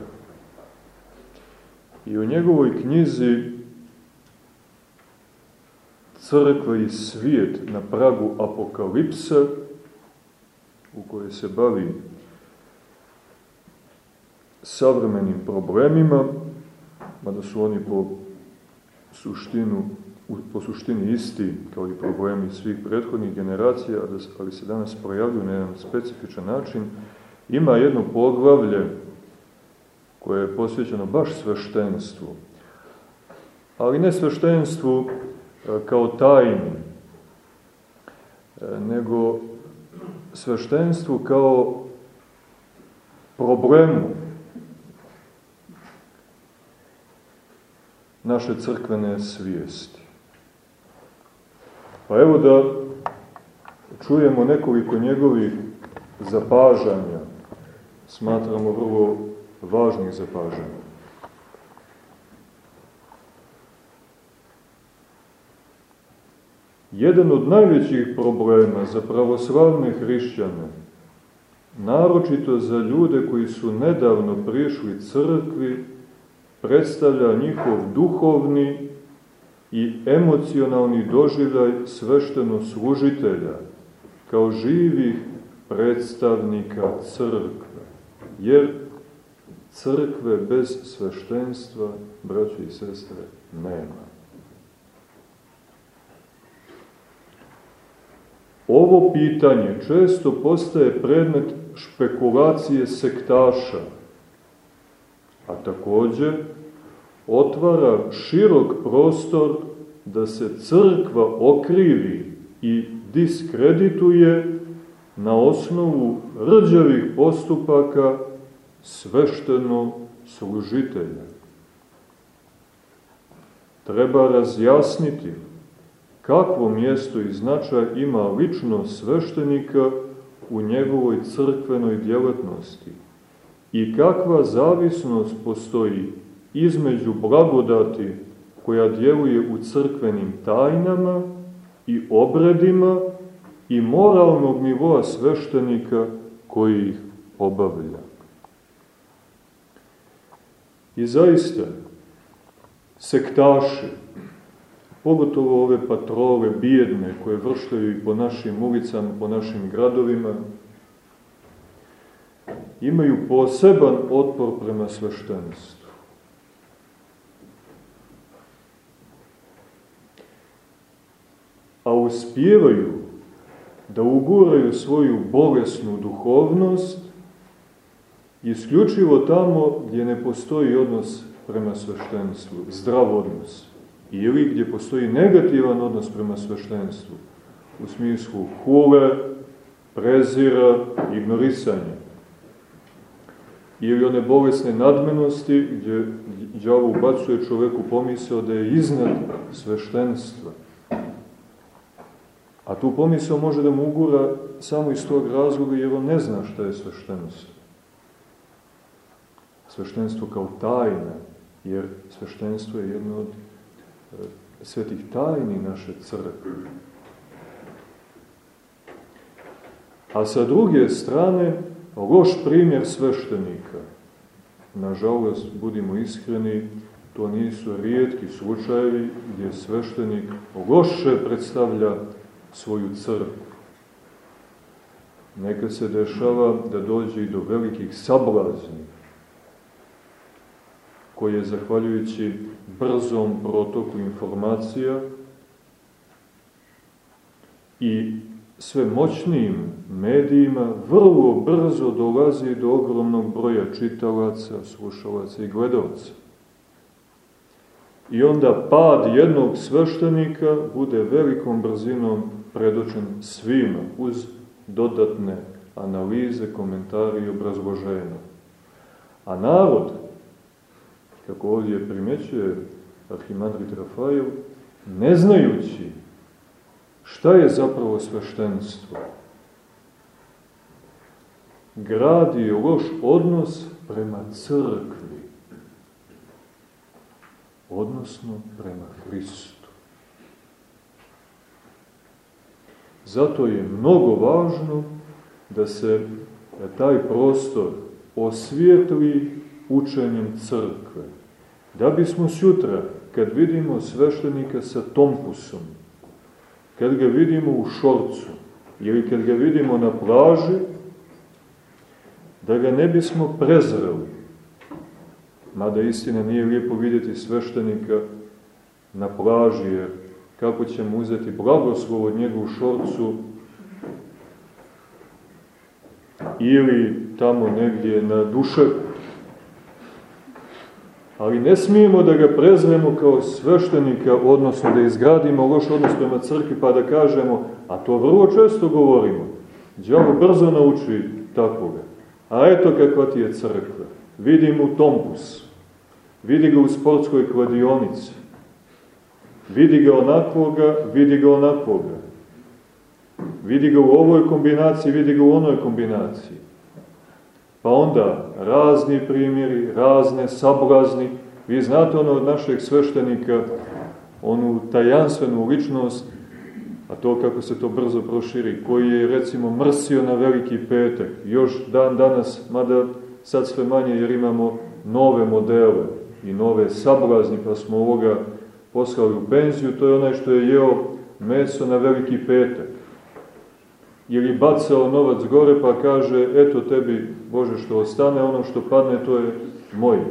I u njegovoj knjizi crkva i svijet na pragu apokalipsa, u kojoj se bavi savremenim problemima, mada su oni po suštinu po suštini isti kao i problemi svih prethodnih generacija, ali se danas projavljuju na jedan specifičan način, ima jedno poglavlje koje je posvećeno baš sveštenstvu. Ali ne sveštenstvu kao tajni, e, nego sveštenstvu kao problemu naše crkvene svijesti. Pa evo da čujemo nekoliko njegovih zapažanja, smatramo vrlo važnih zapažanja. Jedan od najvećih problema za pravoslavne hrišćane, naročito za ljude koji su nedavno prišli crkvi, predstavlja njihov duhovni i emocionalni doživljaj svešteno služitelja kao živih predstavnika crkve. Jer crkve bez sveštenstva, braći i sestre, nema. Ovo pitanje često postaje predmet špekulacije sektaša, a takođe otvara širok prostor da se crkva okrivi i diskredituje na osnovu rđavih postupaka svešteno služitelja. Treba razjasniti kakvo mjesto i značaj ima lično sveštenika u njegovoj crkvenoj djelatnosti i kakva zavisnost postoji između blagodati koja djeluje u crkvenim tajnama i obredima i moralnog nivoa sveštenika koji ih obavlja. I zaista, sektaši, pogotovo ove patrole bijedne koje vršljaju i po našim ulicama, po našim gradovima, imaju poseban otpor prema sveštenstvu. a uspijevaju da uguraju svoju bolesnu duhovnost isključivo tamo gdje ne postoji odnos prema sveštenstvu, zdrav odnos, ili gdje postoji negativan odnos prema sveštenstvu, u smislu hule, prezira, ignorisanja, ili one bolesne nadmenosti gdje djavo ubacuje čoveku pomisao da je iznad sveštenstva. A tu pomisao može da mu ugura samo iz tog razloga jer on ne zna šta je sveštenstvo. Sveštenstvo kao tajna, jer sveštenstvo je jedno od svetih tajni naše crkve. A sa druge strane, loš primjer sveštenika. Nažalost, budimo iskreni, to nisu rijetki slučajevi gdje sveštenik loše predstavlja svoju crkvu. Neka se dešava da dođe i do velikih sablazni, koje, zahvaljujući brzom protoku informacija i sve moćnijim medijima vrlo brzo dolazi do ogromnog broja čitalaca, slušalaca i gledalaca. I onda pad jednog sveštenika bude velikom brzinom predočen svima uz dodatne analize, komentari i obrazloženja. A narod, kako ovdje primećuje Arhimandrit Rafael, ne znajući Šta je zapravo sveštenstvo? Gradi loš odnos prema crkvi, odnosno prema Hristu. Zato je mnogo važno da se taj prostor osvijetli učenjem crkve. Da bismo sutra, kad vidimo sveštenika sa tompusom, kad ga vidimo u šorcu ili kad ga vidimo na plaži, da ga ne bismo prezreli. Mada istina nije lijepo vidjeti sveštenika na plaži, jer kako ćemo uzeti blagoslov od njega u šorcu ili tamo negdje na dušeku ali ne smijemo da ga prezremo kao sveštenika, odnosno da izgradimo loš odnos prema crkvi, pa da kažemo, a to vrlo često govorimo, djavo brzo nauči takvoga. A eto kakva ti je crkva. Vidi mu tompus, vidi ga u sportskoj kladionici, vidi ga onakvoga, vidi ga onakvoga. Vidi ga u ovoj kombinaciji, vidi ga u onoj kombinaciji. Pa onda razni primjeri, razne sablazni. Vi znate ono od našeg sveštenika, onu tajanstvenu ličnost, a to kako se to brzo proširi, koji je recimo mrsio na veliki petak, još dan danas, mada sad sve manje jer imamo nove modele i nove sablazni, pa smo ovoga poslali u penziju, to je onaj što je jeo meso na veliki petak ili bacao novac gore pa kaže eto tebi Bože što ostane, ono što padne to je moje.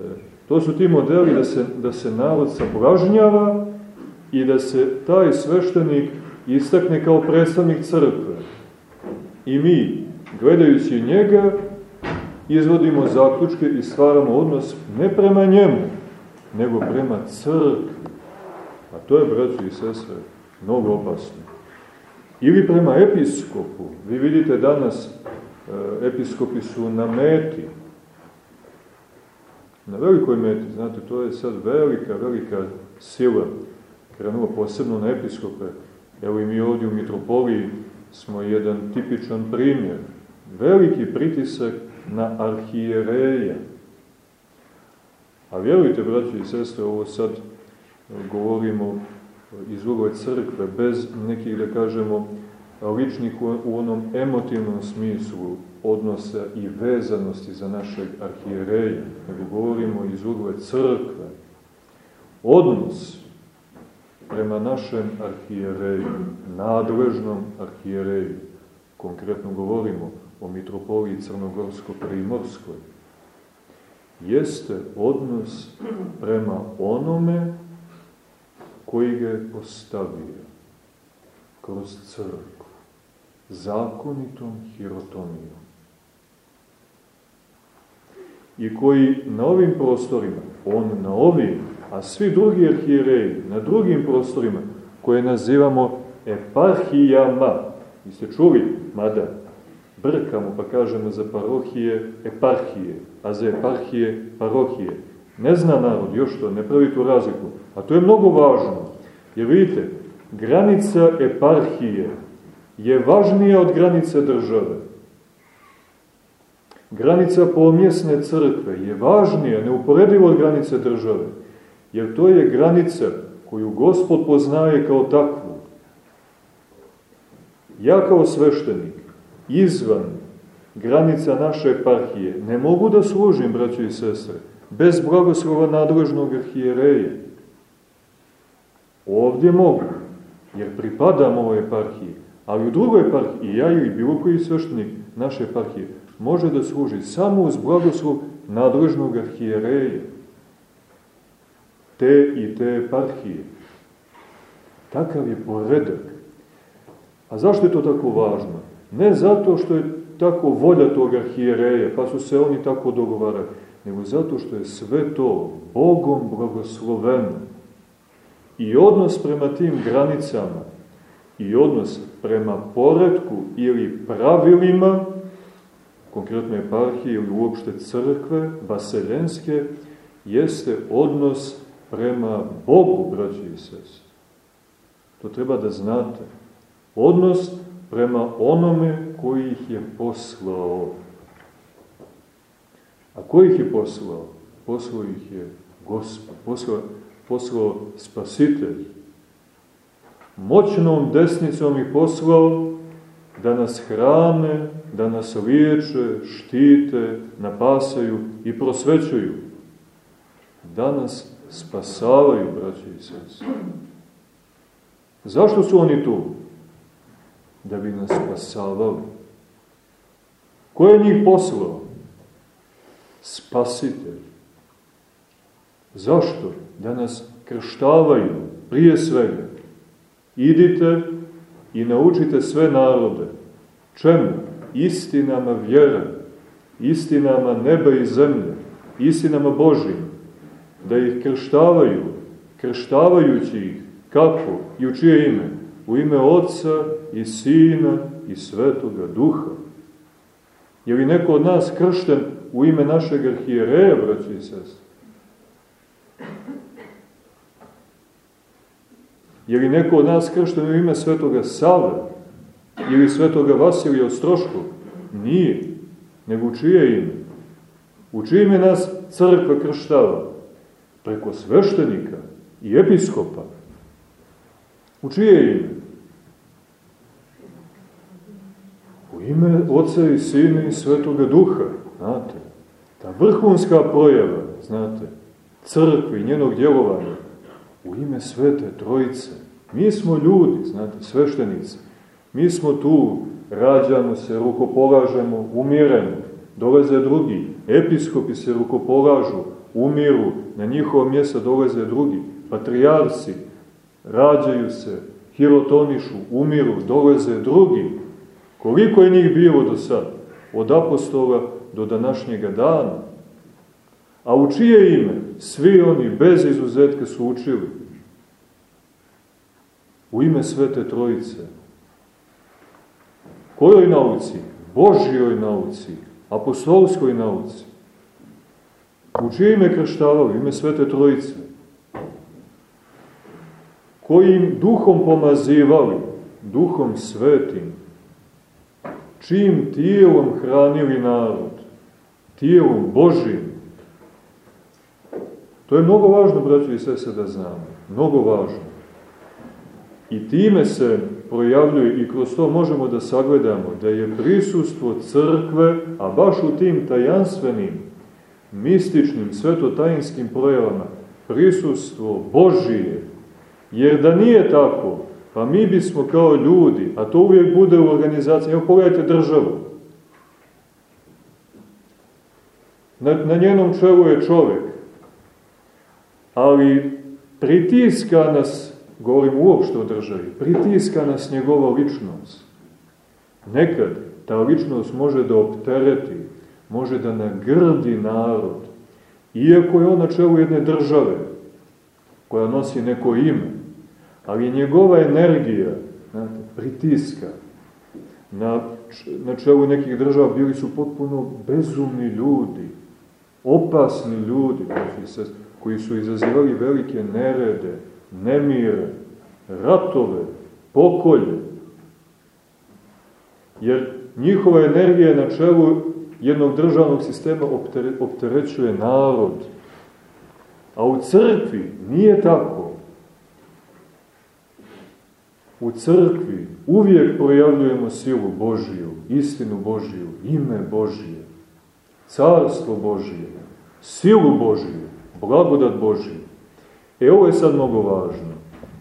E, to su ti modeli da se, da se narod sablažnjava i da se taj sveštenik istakne kao predstavnik crkve. I mi, gledajući njega, izvodimo zaključke i stvaramo odnos ne prema njemu, nego prema crkvi. A to je, braći i sestre, mnogo opasno. Ili prema episkopu. Vi vidite danas, e, episkopi su na meti. Na velikoj meti, znate, to je sad velika, velika sila. Krenulo posebno na episkope. Evo i mi ovdje u mitropoliji smo jedan tipičan primjer. Veliki pritisak na arhijereja. A vjerujte, braći i sestre, ovo sad govorimo iz ugove crkve, bez nekih, da kažemo, ličnih u onom emotivnom smislu odnosa i vezanosti za našeg arhijereja, nego govorimo iz ugove crkve. Odnos prema našem arhijereju, nadležnom arhijereju, konkretno govorimo o mitropoliji Crnogorsko-Primorskoj, jeste odnos prema onome koji ga je postavio kroz crkvu, zakonitom hirotomijom. i koji na ovim prostorima, on na ovim, a svi drugi arhijereji na drugim prostorima, koje nazivamo eparhijama. Vi ste čuli, mada, brkamo pa kažemo za parohije eparhije, a za eparhije parohije. Ne zna narod još to, ne pravi tu razliku. A to je mnogo važno. Jer vidite, granica eparhije je važnija od granice države. Granica pomjesne crkve je važnija, neuporedivo od granice države, jer to je granica koju Gospod poznaje kao takvu. Ja kao sveštenik, izvan granica naše eparhije, ne mogu da služim, braćo i sestre, bez blagoslova nadležnog arhijereja. Ovdje mogu, jer pripadam ovoj eparhiji, ali u drugoj eparhiji, ja ili bilo koji sveštenik naše eparhije, može da služi samo uz blagoslov nadležnog arhijereja, te i te eparhije. Takav je poredak. A zašto je to tako važno? Ne zato što je tako volja tog arhijereja, pa su se oni tako dogovarali, nego zato što je sve to Bogom blagosloveno. I odnos prema tim granicama, i odnos prema poredku ili pravilima, konkretno eparhije ili uopšte crkve, vaseljenske, jeste odnos prema Bogu, braći i sest. To treba da znate. Odnos prema onome koji ih je poslao. A koji ih je poslao? Poslao ih je Gospod, poslao, poslao spasitelj. Moćnom desnicom ih poslao da nas hrane, da nas liječe, štite, napasaju i prosvećuju. Da nas spasavaju, braći i sest. Zašto su oni tu? Da bi nas spasavali. Ko je njih poslao? Spasitelj. Zašto? Da nas krštavaju, prije svega. Idite i naučite sve narode. Čemu? Istinama vjera, istinama neba i zemlje, istinama Božijim. Da ih krštavaju, krštavajući ih. Kako? I u čije ime? U ime Otca i Sina i Svetoga Duha. Je li neko od nas kršten u ime našeg arhijereja, braći i sest? Je li neko od nas kršten u ime Svetoga Save ili Svetoga Vasilija Ostroškog? Nije, nego u čije ime? U čije ime nas crkva krštava? Preko sveštenika i episkopa. U čije ime? U ime Oca i Sina i Svetoga Duha, znate. Ta vrhunska projava, znate, crkvi, njenog djelovanja, u ime Svete Trojice. Mi smo ljudi, znate, sveštenici. Mi smo tu, rađamo se, rukopolažemo, umiremo. Dolaze drugi, episkopi se rukopolažu, umiru, na njihovo mjesto dolaze drugi, patrijarsi, rađaju se, hirotonišu, umiru, dolaze drugi. Koliko je njih bilo do sad? Od apostola do današnjega dana. A u čije ime? Svi oni bez izuzetka su učili. U ime Svete Trojice. Kojoj nauci? Božjoj nauci, apostolskoj nauci. U čije ime krštavali? Ime Svete Trojice. Kojim duhom pomazivali? Duhom svetim. Čim tijelom hranili narod? Tijelom Božim. To je mnogo važno, braći i sese, da znamo. Mnogo važno. I time se projavljuje i kroz to možemo da sagledamo da je prisustvo crkve, a baš u tim tajanstvenim, mističnim, svetotajinskim projavama, prisustvo Božije. Jer da nije tako, pa mi bismo kao ljudi, a to uvijek bude u organizaciji, evo pogledajte državu. Na, na njenom čelu je čovek, ali pritiska nas, govorim uopšte o državi, pritiska nas njegova ličnost. Nekad ta ličnost može da optereti, može da nagrdi narod, iako je on na čelu jedne države, koja nosi neko ime, ali njegova energija, znate, pritiska, na, na čelu nekih država bili su potpuno bezumni ljudi, opasni ljudi, koji su izazivali velike nerede, nemire, ratove, pokolje. Jer njihova energija na čelu jednog državnog sistema opterećuje narod. A u crkvi nije tako. U crkvi uvijek projavljujemo silu Božiju, istinu Božiju, ime Božije, carstvo Božije, silu Božiju, blagodat Božiju. E ovo je sad mnogo važno,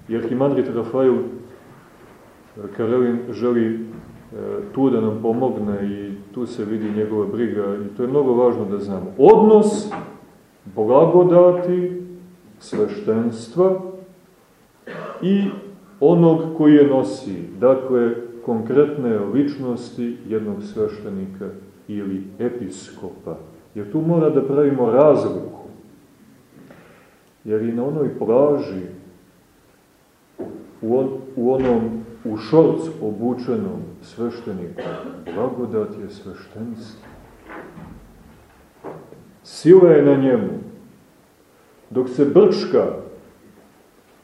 jer Himandrit Rafael Karelin želi e, tu da nam pomogne i tu se vidi njegova briga i to je mnogo važno da znamo. Odnos blagodati, sveštenstva i onog koji je nosi, dakle, konkretne ličnosti jednog sveštenika ili episkopa. Jer tu mora da pravimo razliku. Jer i na onoj plaži, u, on, u onom u šorc obučenom svešteniku, blagodat je sveštenstvo. Sila je na njemu. Dok se brčka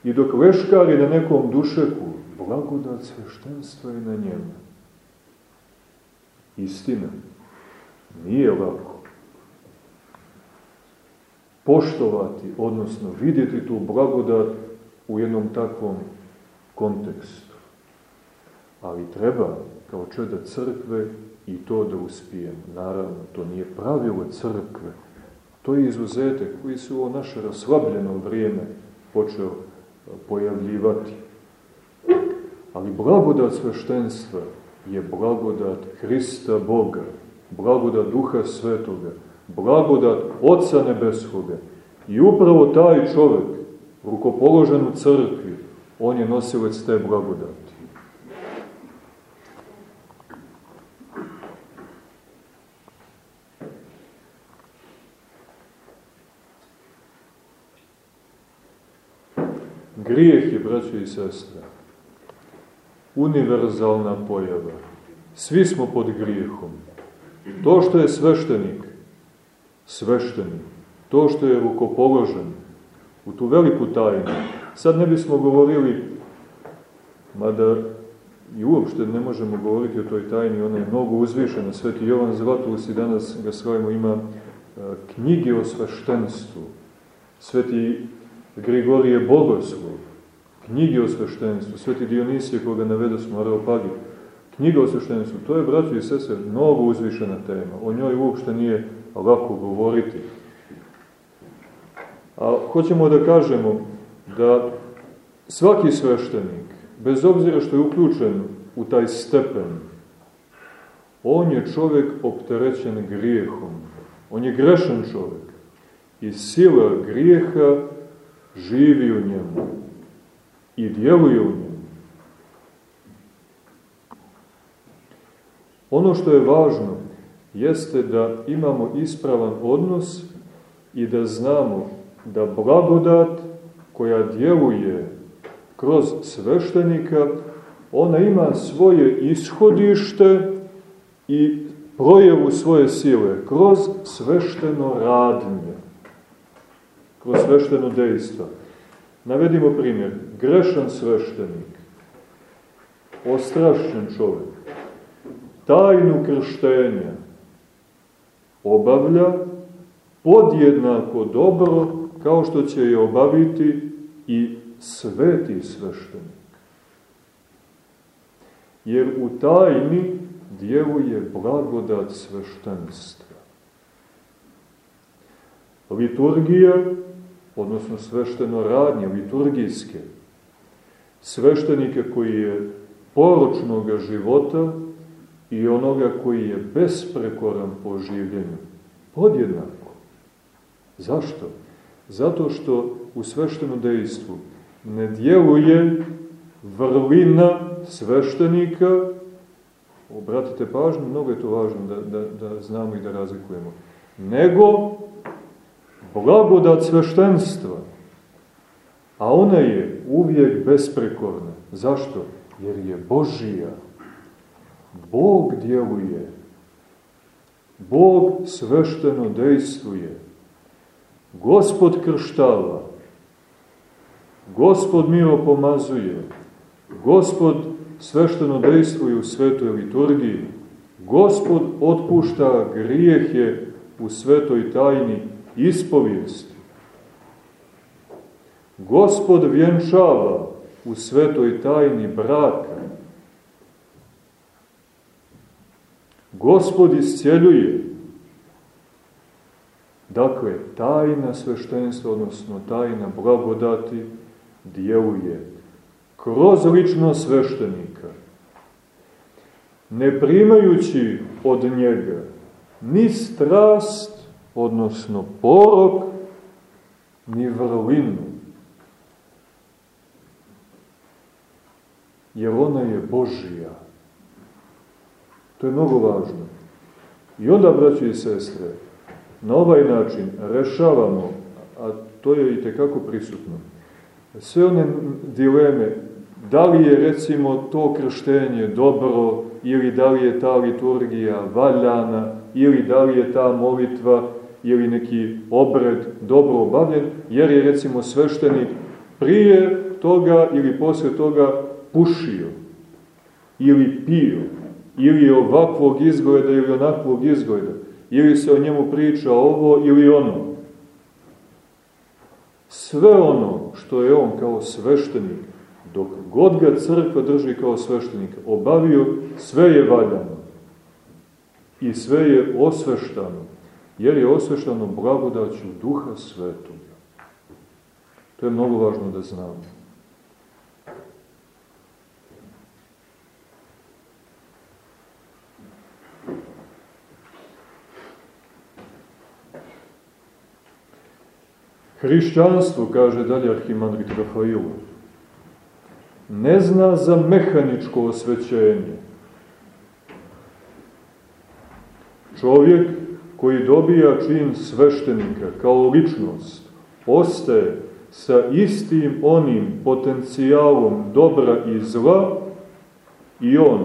i dok veškari na nekom dušeku, blagodat sveštenstva je na njemu. Istina, nije lako poštovati, odnosno vidjeti tu blagodat u jednom takvom kontekstu. Ali treba, kao čeda crkve, i to da uspijemo. Naravno, to nije pravilo crkve. To je izuzetek koji se u ovo naše raslabljeno vrijeme počeo pojavljivati. Ali blagodat sveštenstva je blagodat Hrista Boga, blagodat Duha Svetoga, blagodat Otca Nebeskoga. I upravo taj čovek, rukopoložen u crkvi, on je nosilac te blagodati. Grijeh je, braćo i sestre, univerzalna pojava. Svi smo pod grijehom. To što je sveštenik, sveštenik, to što je rukopoložen u tu veliku tajnu, sad ne bismo govorili, mada i uopšte ne možemo govoriti o toj tajni, ona je mnogo uzvišena. Sveti Jovan Zlatulus i danas ga slavimo ima e, knjige o sveštenstvu. Sveti Grigorije Bogoslov, knjige o sveštenstvu, Sveti Dionisije koga navede smo Areopagi, knjiga o sveštenstvu, to je, braći i sese, mnogo uzvišena tema. O njoj uopšte nije lako govoriti. A hoćemo da kažemo da svaki sveštenik, bez obzira što je uključen u taj stepen, on je čovek opterećen grijehom. On je grešan čovek. I sila grijeha živi u njemu i djeluje u njemu. Ono što je važno jeste da imamo ispravan odnos i da znamo da blagodat koja djeluje kroz sveštenika, ona ima svoje ishodište i projevu svoje sile kroz svešteno radnje kroz svešteno dejstvo. Navedimo primjer. Grešan sveštenik, ostrašćen čovjek, tajnu krštenja obavlja podjednako dobro kao što će je obaviti i sveti sveštenik. Jer u tajni djeluje blagodat sveštenstva. Liturgija odnosno svešteno radnje, liturgijske, sveštenike koji je poročnog života i onoga koji je besprekoran po življenju. Podjednako. Zašto? Zato što u sveštenom dejstvu ne djeluje vrlina sveštenika obratite pažnju, mnogo je to važno da, da, da znamo i da razlikujemo, nego blagodat sveštenstva, a ona je uvijek besprekorna. Zašto? Jer je Božija. Bog djeluje. Bog svešteno dejstvuje. Gospod krštava. Gospod miro pomazuje. Gospod svešteno dejstvuje u svetoj liturgiji. Gospod otpušta grijehe u svetoj tajni ispovijesti. Gospod vjenčava u svetoj tajni braka. Gospod iscijeljuje. Dakle, tajna sveštenstva, odnosno tajna blagodati, djeluje kroz lično sveštenika, ne primajući od njega ni strast, odnosno porok, ni vrlinu. Jer ona je Božija. To je mnogo važno. I onda, braći i sestre, na ovaj način rešavamo, a to je i tekako prisutno, sve one dileme, da li je recimo to krštenje dobro, ili da li je ta liturgija valjana, ili da li je ta molitva ili neki obred dobro obavljen, jer je recimo sveštenik prije toga ili posle toga pušio, ili pio, ili ovakvog izgleda ili onakvog izgleda, ili se o njemu priča ovo ili ono. Sve ono što je on kao sveštenik, dok god ga crkva drži kao sveštenika, obavio, sve je valjano i sve je osveštano, jer je osveštano blagodaću Duha Svetog. To je mnogo važno da znamo. Hrišćanstvo, kaže dalje arhimandrit Rafailo, ne zna za mehaničko osvećenje. Čovjek koji dobija čin sveštenika kao ličnost, ostaje sa istim onim potencijalom dobra i zla i on,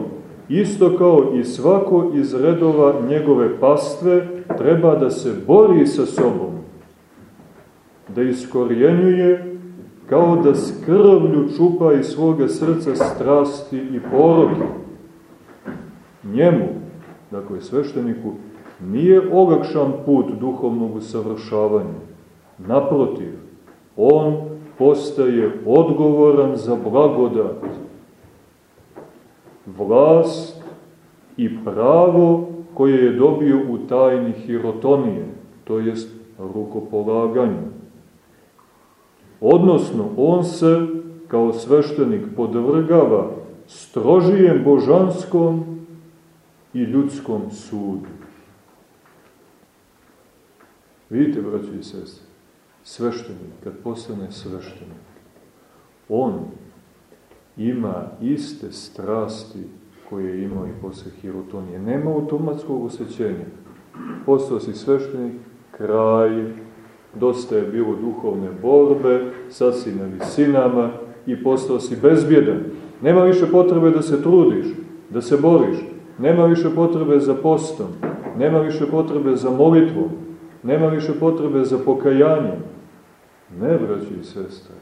isto kao i svako iz redova njegove pastve, treba da se bori sa sobom da iskorjenjuje kao da s krvlju čupa iz svoga srca strasti i poroke. Njemu, dakle svešteniku, nije olakšan put duhovnog usavršavanja. Naprotiv, on postaje odgovoran za blagodat, vlast i pravo koje je dobio u tajni hirotonije, to jest rukopolaganje. Odnosno, on se kao sveštenik podvrgava strožijem božanskom i ljudskom sudu. Vidite, braći i sestri, sveštenik, kad postane sveštenik, on ima iste strasti koje je imao i posle hirotonije. Nema automatskog osjećenja. Postao si sveštenik, kraj, dosta je bilo duhovne borbe, sad si na visinama i postao si bezbjedan. Nema više potrebe da se trudiš, da se boriš. Nema više potrebe za postom. Nema više potrebe za molitvom. Nema više potrebe za pokajanjem. Ne, braći i sestre.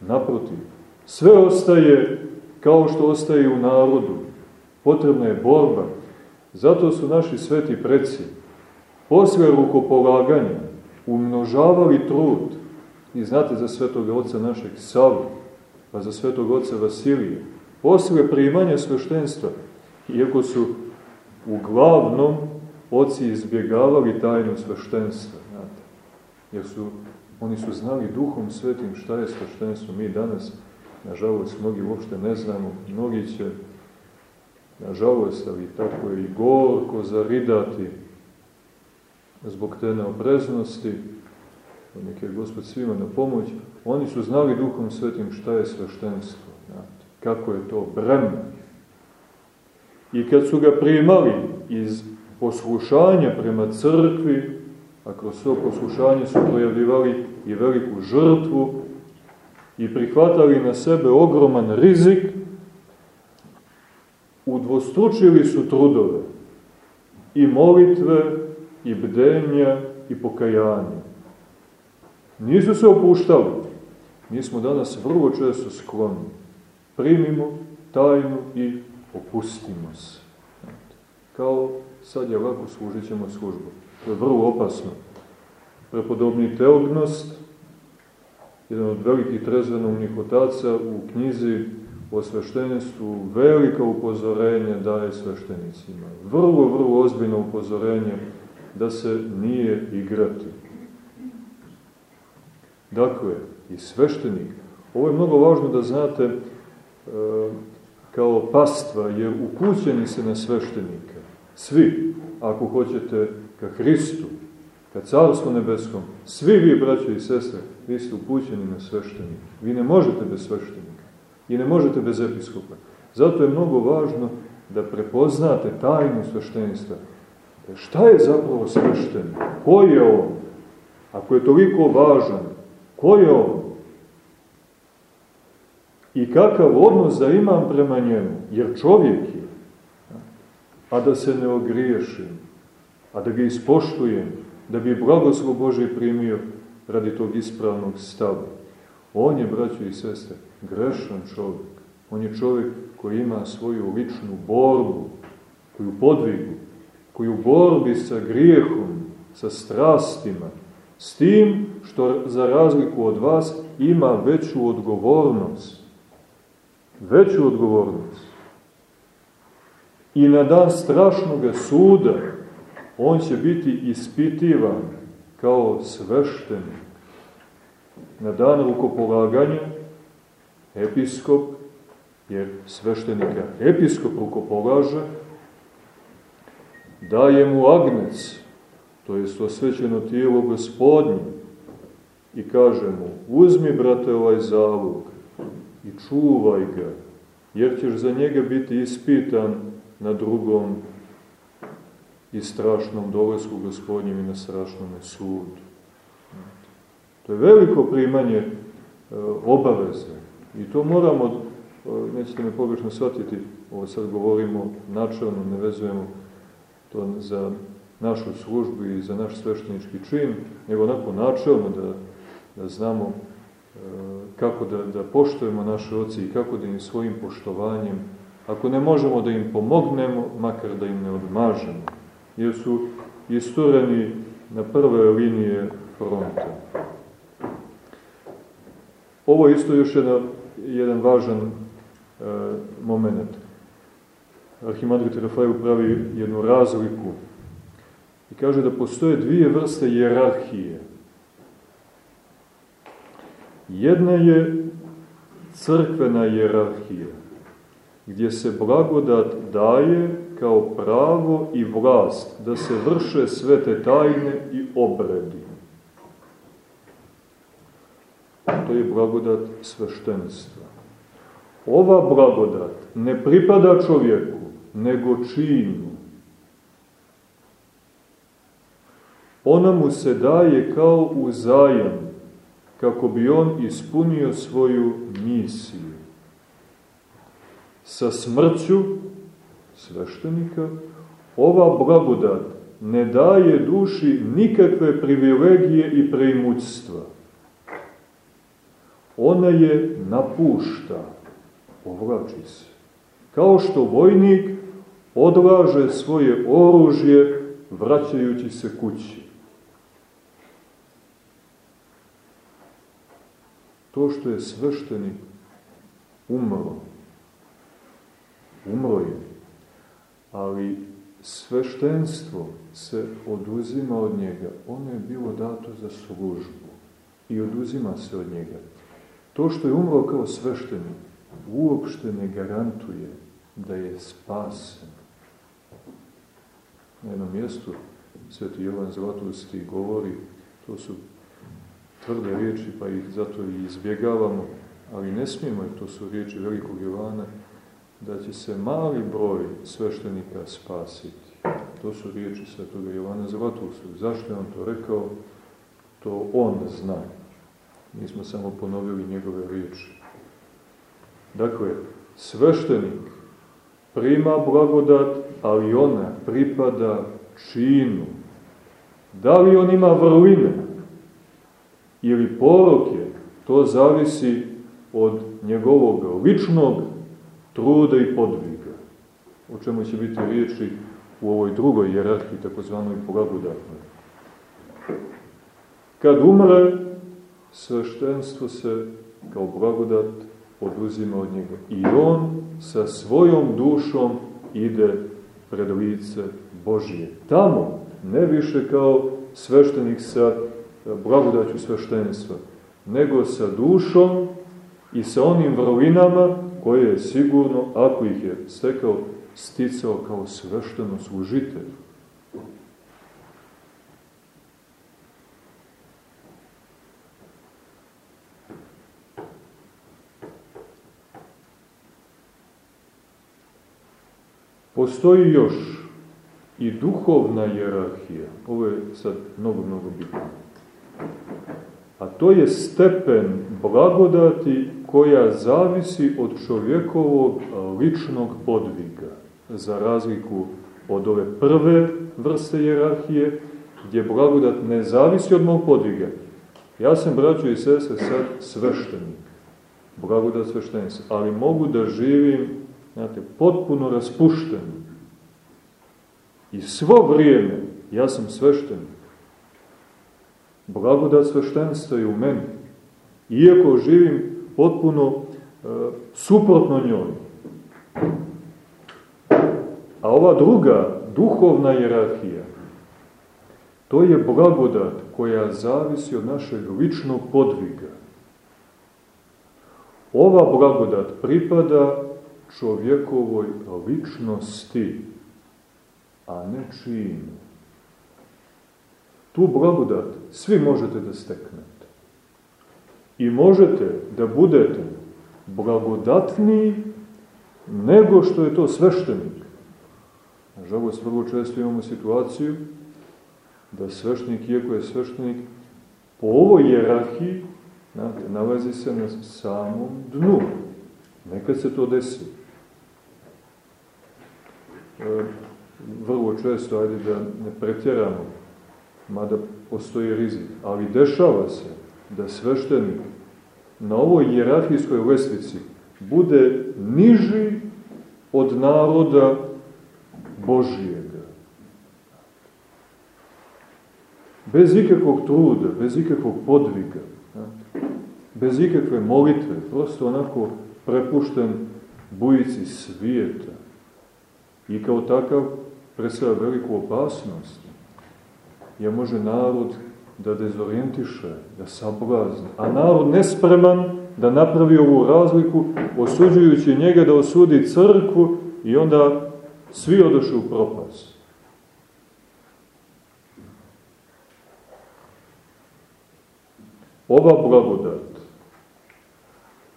Naprotiv. Sve ostaje kao što ostaje u narodu. Potrebna je borba. Zato su naši sveti preci posle rukopolaganja umnožavali trud. I znate za svetog oca našeg Savu, pa za svetog oca Vasilije. Posle primanja sveštenstva, iako su uglavnom oci izbjegavali tajnu sveštenstva, znate, jer su, oni su znali duhom svetim šta je sveštenstvo. Mi danas, nažalost, mnogi uopšte ne znamo, mnogi će, nažalost, ali tako je i gorko zaridati zbog te neopreznosti, neke je Gospod svima na pomoć, oni su znali duhom svetim šta je sveštenstvo, znate, kako je to breme. I kad su ga primali iz poslušanja prema crkvi, a kroz to poslušanje su projavljivali i veliku žrtvu i prihvatali na sebe ogroman rizik, udvostručili su trudove i molitve, i bdenja, i pokajanja. Nisu se opuštali. Mi smo danas vrlo često skloni. Primimo tajnu i opustimo se. Kao sad je lako služit ćemo službu. To je vrlo opasno. Prepodobni Teognost, jedan od velikih trezvenovnih otaca u knjizi o sveštenstvu, velika upozorenja daje sveštenicima. Vrlo, vrlo ozbiljno upozorenje da se nije igrati. Dakle, i sveštenik, ovo je mnogo važno da znate e, kao pastva, jer upućeni se na sveštenika. Svi, ako hoćete, ka Hristu, ka Carstvu nebeskom, svi vi, braćo i sestre, vi ste upućeni na sveštenika. Vi ne možete bez sveštenika i ne možete bez episkopa. Zato je mnogo važno da prepoznate tajnu sveštenstva. E, šta je zapravo sveštenik? Ko je on? Ako je toliko važan, ko je on? I kakav odnos da imam prema njemu? Jer čovjek je. A da se ne ogriješim, a da ga ispoštujem, da bi blagoslov Bože primio radi tog ispravnog stava. On je, braćo i sestre, grešan čovjek. On je čovjek koji ima svoju ličnu borbu, koju podvigu, koju borbi sa grijehom, sa strastima, s tim što za razliku od vas ima veću odgovornost. Veću odgovornost. I na dan strašnog suda on će biti ispitivan kao sveštenik. Na dan rukopolaganja episkop, jer sveštenika episkop rukopolaže, daje mu agnec, to je osvećeno tijelo gospodnje, i kaže mu, uzmi, brate, ovaj zalog i čuvaj ga, jer ćeš za njega biti ispitan na drugom i strašnom dolesku gospodnjem i na strašnom sudu. To je veliko primanje e, obaveze i to moramo, e, nećete me pogrešno shvatiti, ovo sad govorimo načelno, ne vezujemo to za našu službu i za naš sveštenički čin, nego onako načelno da, da znamo e, kako da, da poštujemo naše oci i kako da im svojim poštovanjem, ako ne možemo da im pomognemo, makar da im ne odmažemo jer su istureni na prve linije fronta. Ovo je isto još jedan, jedan važan e, moment. Arhimandrit Rafael pravi jednu razliku i kaže da postoje dvije vrste jerarhije. Jedna je crkvena jerarhija, gdje se blagodat daje kao pravo i vlast da se vrše sve te tajne i obredi. To je blagodat sveštenstva. Ova blagodat ne pripada čovjeku, nego činu. Ona mu se daje kao uzajam, kako bi on ispunio svoju misiju. Sa smrću sveštenika, ova blagodat ne daje duši nikakve privilegije i preimućstva. Ona je napušta, povlači se. Kao što vojnik odlaže svoje oružje vraćajući se kući. To što je sveštenik umro, umro je, ali sveštenstvo se oduzima od njega. Ono je bilo dato za službu i oduzima se od njega. To što je umro kao sveštenik uopšte ne garantuje da je spasen. Na jednom mjestu sveti Jovan Zlatosti govori, to su tvrde riječi, pa ih zato i izbjegavamo, ali ne smijemo, to su riječi velikog Jovana, da će se mali broj sveštenika spasiti. To su riječi svetoga Jovana Zlatoustog. Zašto je on to rekao? To on zna. Mi smo samo ponovili njegove riječi. Dakle, sveštenik prima blagodat, ali ona pripada činu. Da li on ima vrline ili poroke, to zavisi od njegovog ličnog truda i podviga, o čemu će biti riječi u ovoj drugoj jerarhiji, takozvanoj blagodatnoj. Kad umre, sveštenstvo se kao blagodat oduzima od njega. I on sa svojom dušom ide pred lice Božije. Tamo, ne više kao sveštenik sa blagodaću sveštenstva, nego sa dušom i sa onim vrlinama koje je sigurno, ako ih je stekao, sticao kao svešteno služitelj. Postoji još i duhovna jerarhija. Ovo je sad mnogo, mnogo bitno. A to je stepen blagodati koja zavisi od čovjekovog ličnog podviga, za razliku od ove prve vrste jerarhije, gdje blagodat ne zavisi od mog podviga. Ja sam, braćo i sese, sad sveštenik, blagodat sveštenica, ali mogu da živim, znate, potpuno raspušten. I svo vrijeme ja sam sveštenik. Blagodat sveštenstva je u meni. Iako živim potpuno e, suprotno njoj. A ova druga, duhovna jerarhija, to je blagodat koja zavisi od našeg ličnog podviga. Ova blagodat pripada čovjekovoj ličnosti, a ne činu. Tu blagodat svi možete da steknete. I možete da budete blagodatniji nego što je to sveštenik. Nažalost, vrlo često imamo situaciju da sveštenik, iako je sveštenik, po ovoj jerarhiji, znate, nalazi se na samom dnu. Nekad se to desi. E, vrlo često, ajde da ne pretjeramo, mada postoji rizik, ali dešava se da sveštenik na ovoj jerarhijskoj lestvici bude niži od naroda Božijega. Bez ikakvog truda, bez ikakvog podviga, bez ikakve molitve, prosto onako prepušten bujici svijeta i kao takav predstavlja veliku opasnost jer može narod da dezorijentiše, da sablazne, a narod nespreman da napravi ovu razliku, osuđujući njega da osudi crkvu i onda svi odošu u propast. Ova blagodat,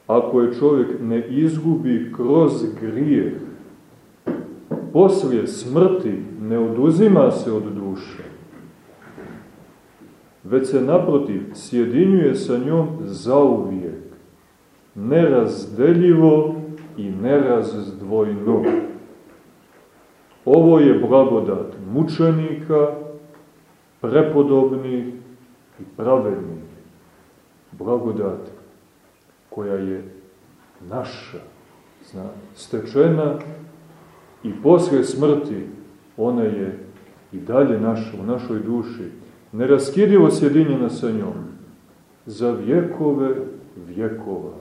ako je čovjek ne izgubi kroz grijeh, poslije smrti ne oduzima se od duše, već se naprotiv sjedinjuje sa njom zauvijek, nerazdeljivo i nerazdvojno. Ovo je blagodat mučenika, prepodobnih i pravednih. Blagodat koja je naša, zna, stečena i posle smrti ona je i dalje naša, u našoj duši, neraskidivo sjedinjena sa njom, za vjekove vjekova,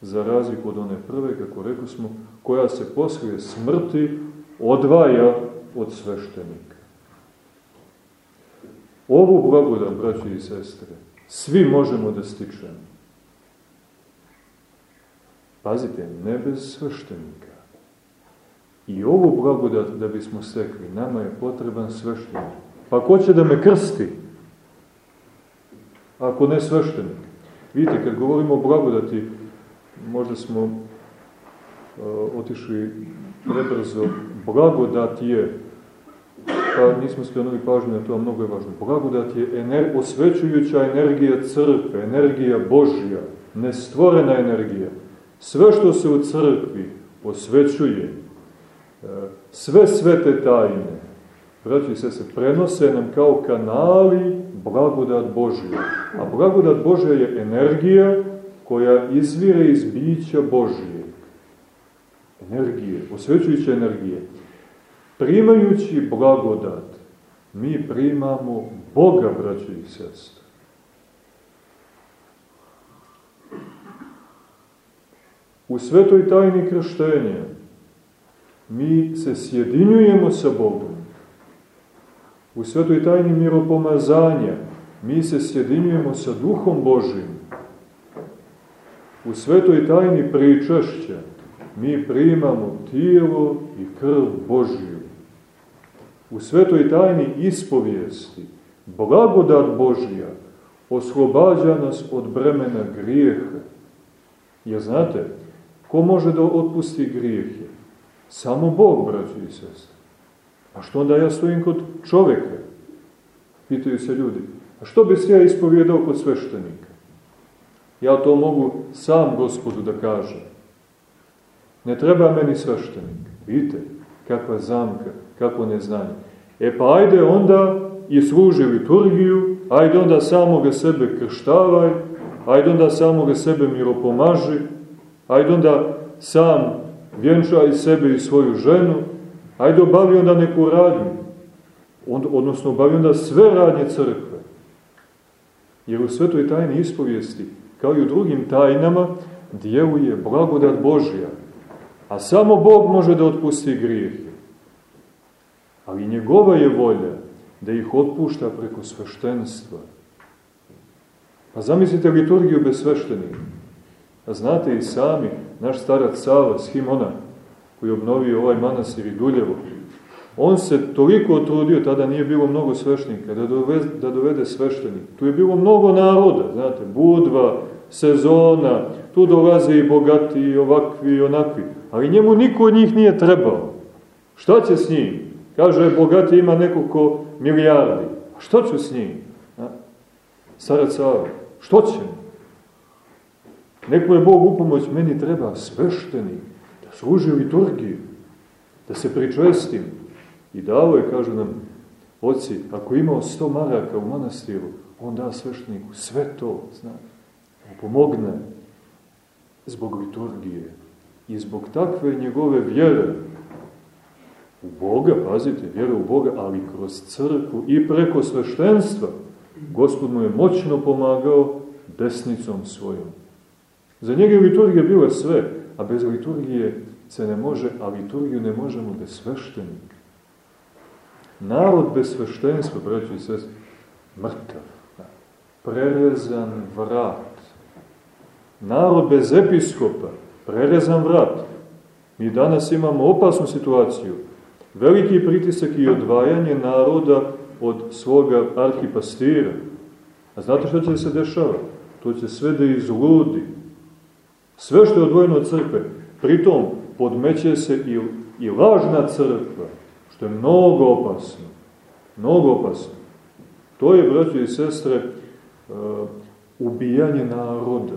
za razliku od one prve, kako rekli smo, koja se poslije smrti odvaja od sveštenika. Ovu blagodat, braći i sestre, svi možemo da stičemo. Pazite, ne bez sveštenika. I ovu blagodat da bismo stekli, nama je potreban sveštenik. Pa ko će da me krsti? Ako ne sveštenik. Vidite, kad govorimo o blagodati, možda smo otišli prebrzo. Blagodat je, pa nismo skrenuli pažnju na to, mnogo je važno. Blagodat je ener, osvećujuća energija crkve, energija Božja, nestvorena energija. Sve što se u crkvi osvećuje, e, sve svete tajne, braći se se, prenose nam kao kanali blagodat Božja. A blagodat Božja je energija koja izvire iz bića Božije. Energije, osvećujuće energije. Primajući blagodat, mi primamo Boga, braći i sestre. U svetoj tajni krštenja mi se sjedinjujemo sa Bogom. U svetoj tajni miropomazanja mi se sjedinjujemo sa Duhom Božim. U svetoj tajni pričašća mi primamo tijelo i krv Božju. U svetoj tajni ispovijesti blagodat Božja oslobađa nas od bremena grijeha. Jer znate, ko može da otpusti grijehe? Samo Bog, braći i sestri. A što onda ja stojim kod čoveka? Pitaju se ljudi. A što bi se ja ispovjedao kod sveštenika? Ja to mogu sam gospodu da kažem. Ne treba meni sveštenik. Vidite, kakva zamka, kako neznanje. E pa ajde onda i služi liturgiju, ajde onda samoga sebe krštavaj, ajde onda samoga sebe miropomaži, ajde onda sam vjenčaj sebe i svoju ženu, ajde obavi onda neku radnju, Od, odnosno obavi onda sve radnje crkve. Jer u svetoj tajni ispovijesti, kao i u drugim tajnama, djeluje blagodat Božja, a samo Bog može da otpusti grijehe. Ali njegova je volja da ih otpušta preko sveštenstva. Pa zamislite liturgiju bez sveštenika. A znate i sami, naš starac Sava, Schimona, koji je obnovio ovaj manastir i Duljevo, on se toliko trudio, tada nije bilo mnogo sveštenika, da dovede, da dovede sveštenik. Tu je bilo mnogo naroda, znate, Budva, sezona, tu dolaze i bogati, i ovakvi, i onakvi. Ali njemu niko od njih nije trebao. Šta će s njim? Kaže, bogati ima nekoliko milijardi. A što ću s njim? A? Starac Sava, što će? Neko je Bog upomoć, meni treba sveštenik, služi liturgiju, da se pričestim. I davo je, kažu nam, oci, ako imao sto maraka u manastiru, on da svešteniku sve to, znate, pomogne zbog liturgije i zbog takve njegove vjere u Boga, pazite, vjera u Boga, ali kroz crkvu i preko sveštenstva, Gospod mu je moćno pomagao desnicom svojom. Za njega je liturgija bila sve, a bez liturgije se ne može, a liturgiju ne možemo bez sveštenika. Narod bez sveštenstva, braći i sest, mrtav, prerezan vrat. Narod bez episkopa, prerezan vrat. Mi danas imamo opasnu situaciju. Veliki pritisak i odvajanje naroda od svoga arhipastira. A znate što će se dešava? To će sve da izludi. Sve što je odvojeno od crkve, pritom podmeće se i, i lažna crkva, što je mnogo opasno. Mnogo opasno. To je, braći i sestre, uh, ubijanje naroda.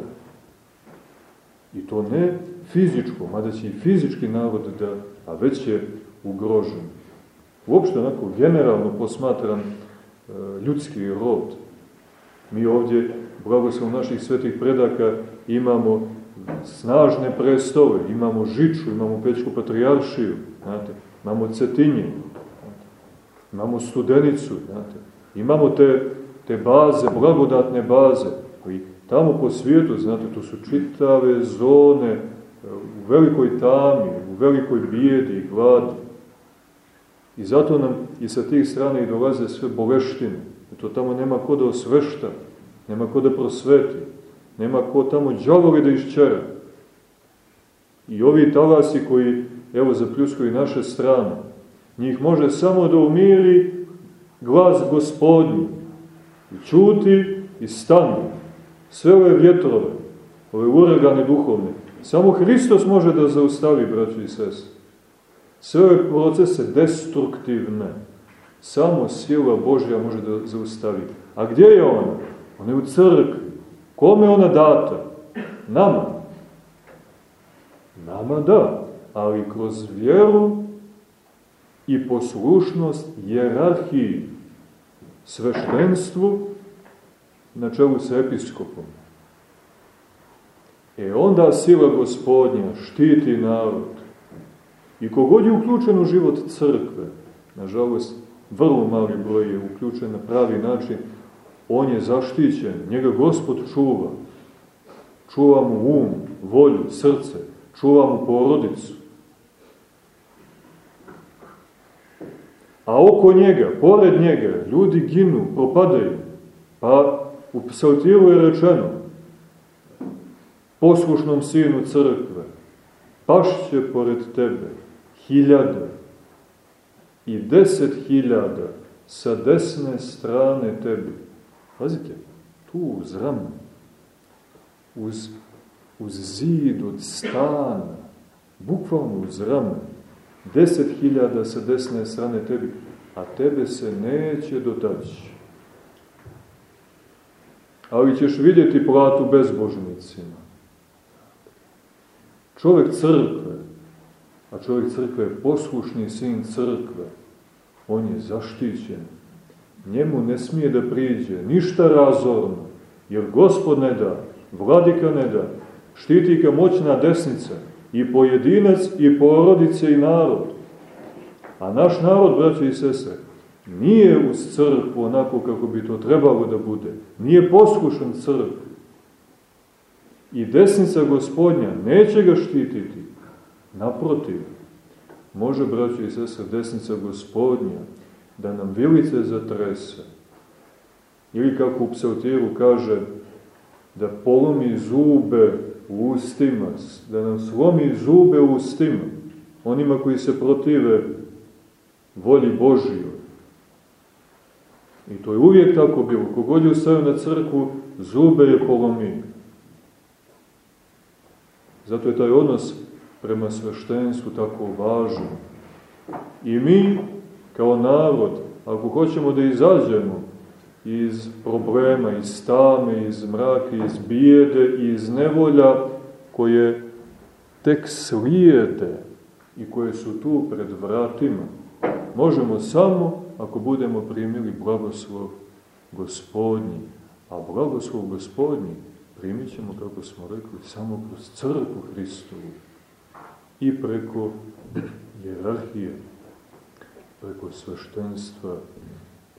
I to ne fizičko, mada će i fizički narod da, a već je ugrožen. Uopšte onako generalno posmatran uh, ljudski rod. Mi ovdje, blagoslovom naših svetih predaka, imamo snažne prestove, imamo Žiču, imamo Pećku patrijaršiju, znate, imamo Cetinje, imamo Studenicu, znate, imamo te, te baze, blagodatne baze, koji tamo po svijetu, znate, to su čitave zone e, u velikoj tami, u velikoj bijedi i gladi. I zato nam i sa tih strana i dolaze sve boleštine. To tamo nema ko da osvešta, nema ko da prosveti, nema ko tamo džavovi da iščera. I ovi talasi koji, evo, zapljuskuju naše strane, njih može samo da umiri glas gospodnji. I čuti i stani. Sve ove vjetrove, ove uragane duhovne, Samo Hristos može da zaustavi, braći i sest. Sve ove procese destruktivne, samo sila Božja može da zaustavi. A gdje je ona? Ona je u crkvi. Kome ona data? Nama. Nama da, ali kroz vjeru i poslušnost jerarhiji, sveštenstvu na čelu sa episkopom. E onda sila gospodnja štiti narod. I kogod je uključen u život crkve, nažalost, vrlo mali broj je uključen na pravi način, on je zaštićen, njega gospod čuva. Čuva mu um, volju, srce, čuva mu porodicu. A oko njega, pored njega, ljudi ginu, propadaju. Pa u psaltiru je rečeno, poslušnom sinu crkve, pašće pored tebe hiljade i deset hiljada sa desne strane tebi. Pazite, tu uz rame, uz, uz zid od stana, bukvalno uz rame, deset hiljada sa desne strane tebi, a tebe se neće dotaći. Ali ćeš vidjeti platu bezbožnicima. Čovjek crkve, a čovjek crkve je poslušni sin crkve, on je zaštićen. Njemu ne smije da priđe ništa razorno, jer gospod ne da, vladika ne da, štiti ga moćna desnica, i pojedinac, i porodice, i narod. A naš narod, braće i sestre, nije uz crkvu onako kako bi to trebalo da bude. Nije poslušan crkvu. I desnica gospodnja neće ga štititi. Naprotiv, može, braće i sestre, desnica gospodnja da nam vilice zatrese. Ili kako u psaltiru kaže, da polomi zube u ustima, da nam slomi zube u ustima, onima koji se protive volji Božijoj. I to je uvijek tako bilo. Kogod je ustavio na crkvu, zube je polomio. Zato je taj odnos prema sveštenstvu tako važan. I mi, kao narod, ako hoćemo da izađemo iz problema, iz tame, iz mraka, iz bijede, iz nevolja koje tek slijede i koje su tu pred vratima. Možemo samo ako budemo primili blagoslov gospodnji. A blagoslov gospodnji primit ćemo, kako smo rekli, samo kroz crkvu Hristovu i preko jerarhije, preko sveštenstva,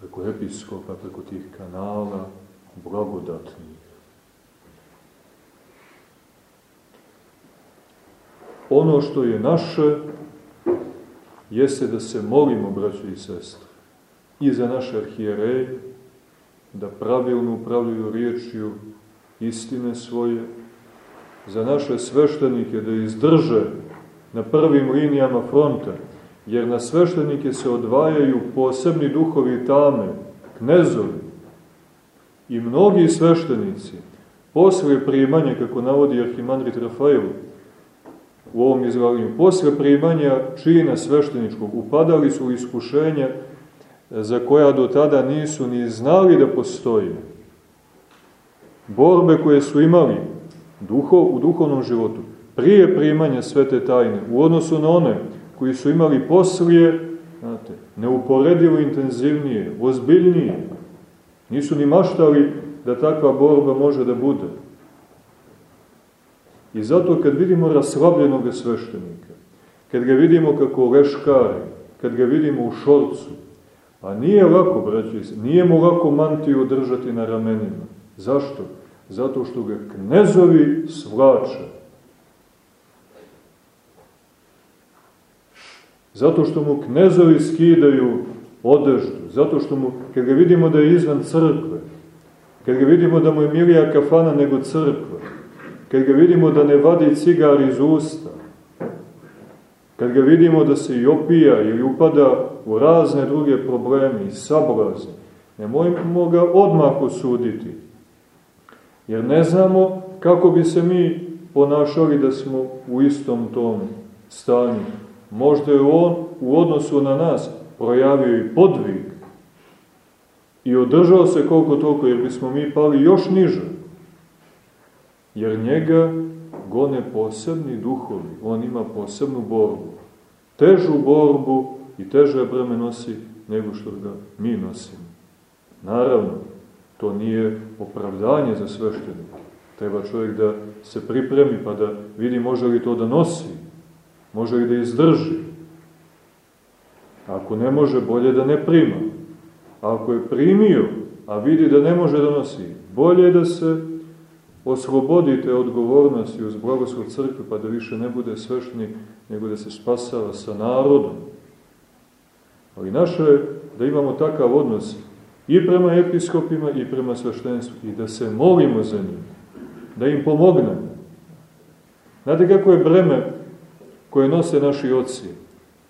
preko episkopa, preko tih kanala blagodatnih. Ono što je naše, jeste da se molimo, braći i sestre, i za naše arhijereje, da pravilno upravljaju riječju istine svoje, za naše sveštenike da izdrže na prvim linijama fronta, jer na sveštenike se odvajaju posebni duhovi tame, knezovi i mnogi sveštenici, posle primanja, kako navodi Arhimandrit Rafael u ovom izlaganju, posle primanja čina svešteničkog upadali su u iskušenja za koja do tada nisu ni znali da postoje. Borbe koje su imali duho, u duhovnom životu, prije primanja svete tajne, u odnosu na one koji su imali poslije, znate, neuporedivo intenzivnije, ozbiljnije. Nisu ni maštali da takva borba može da bude. I zato kad vidimo raslabljenog sveštenika, kad ga vidimo kako leškari, kad ga vidimo u šorcu, a nije lako, braći, nije mu lako mantiju držati na ramenima. Zašto? Zato što ga knezovi svlače. Zato što mu knezovi skidaju odeždu, zato što mu, kad ga vidimo da je izvan crkve, kad ga vidimo da mu je milija kafana nego crkva, kad ga vidimo da ne vadi cigar iz usta, kad ga vidimo da se i opija ili upada u razne druge probleme i sablazne, nemojmo ga odmah osuditi, jer ne znamo kako bi se mi ponašali da smo u istom tom stanju. Možda je on u odnosu na nas projavio i podvig i održao se koliko toliko, jer bismo mi pali još niže. Jer njega gone posebni duhovi, on ima posebnu borbu. Težu borbu i teže breme nosi nego što ga mi nosimo. Naravno, to nije opravdanje za sveštenike. Treba čovjek da se pripremi pa da vidi može li to da nosi, može li da izdrži. Ako ne može, bolje da ne prima. Ako je primio, a vidi da ne može da nosi, bolje je da se oslobodite odgovornosti uz blagoslov crkve, pa da više ne bude sveštenik, nego da se spasava sa narodom. Ali naše je da imamo takav odnos i prema episkopima i prema sveštenstvu i da se molimo za njih, da im pomognemo. Znate kako je breme koje nose naši oci?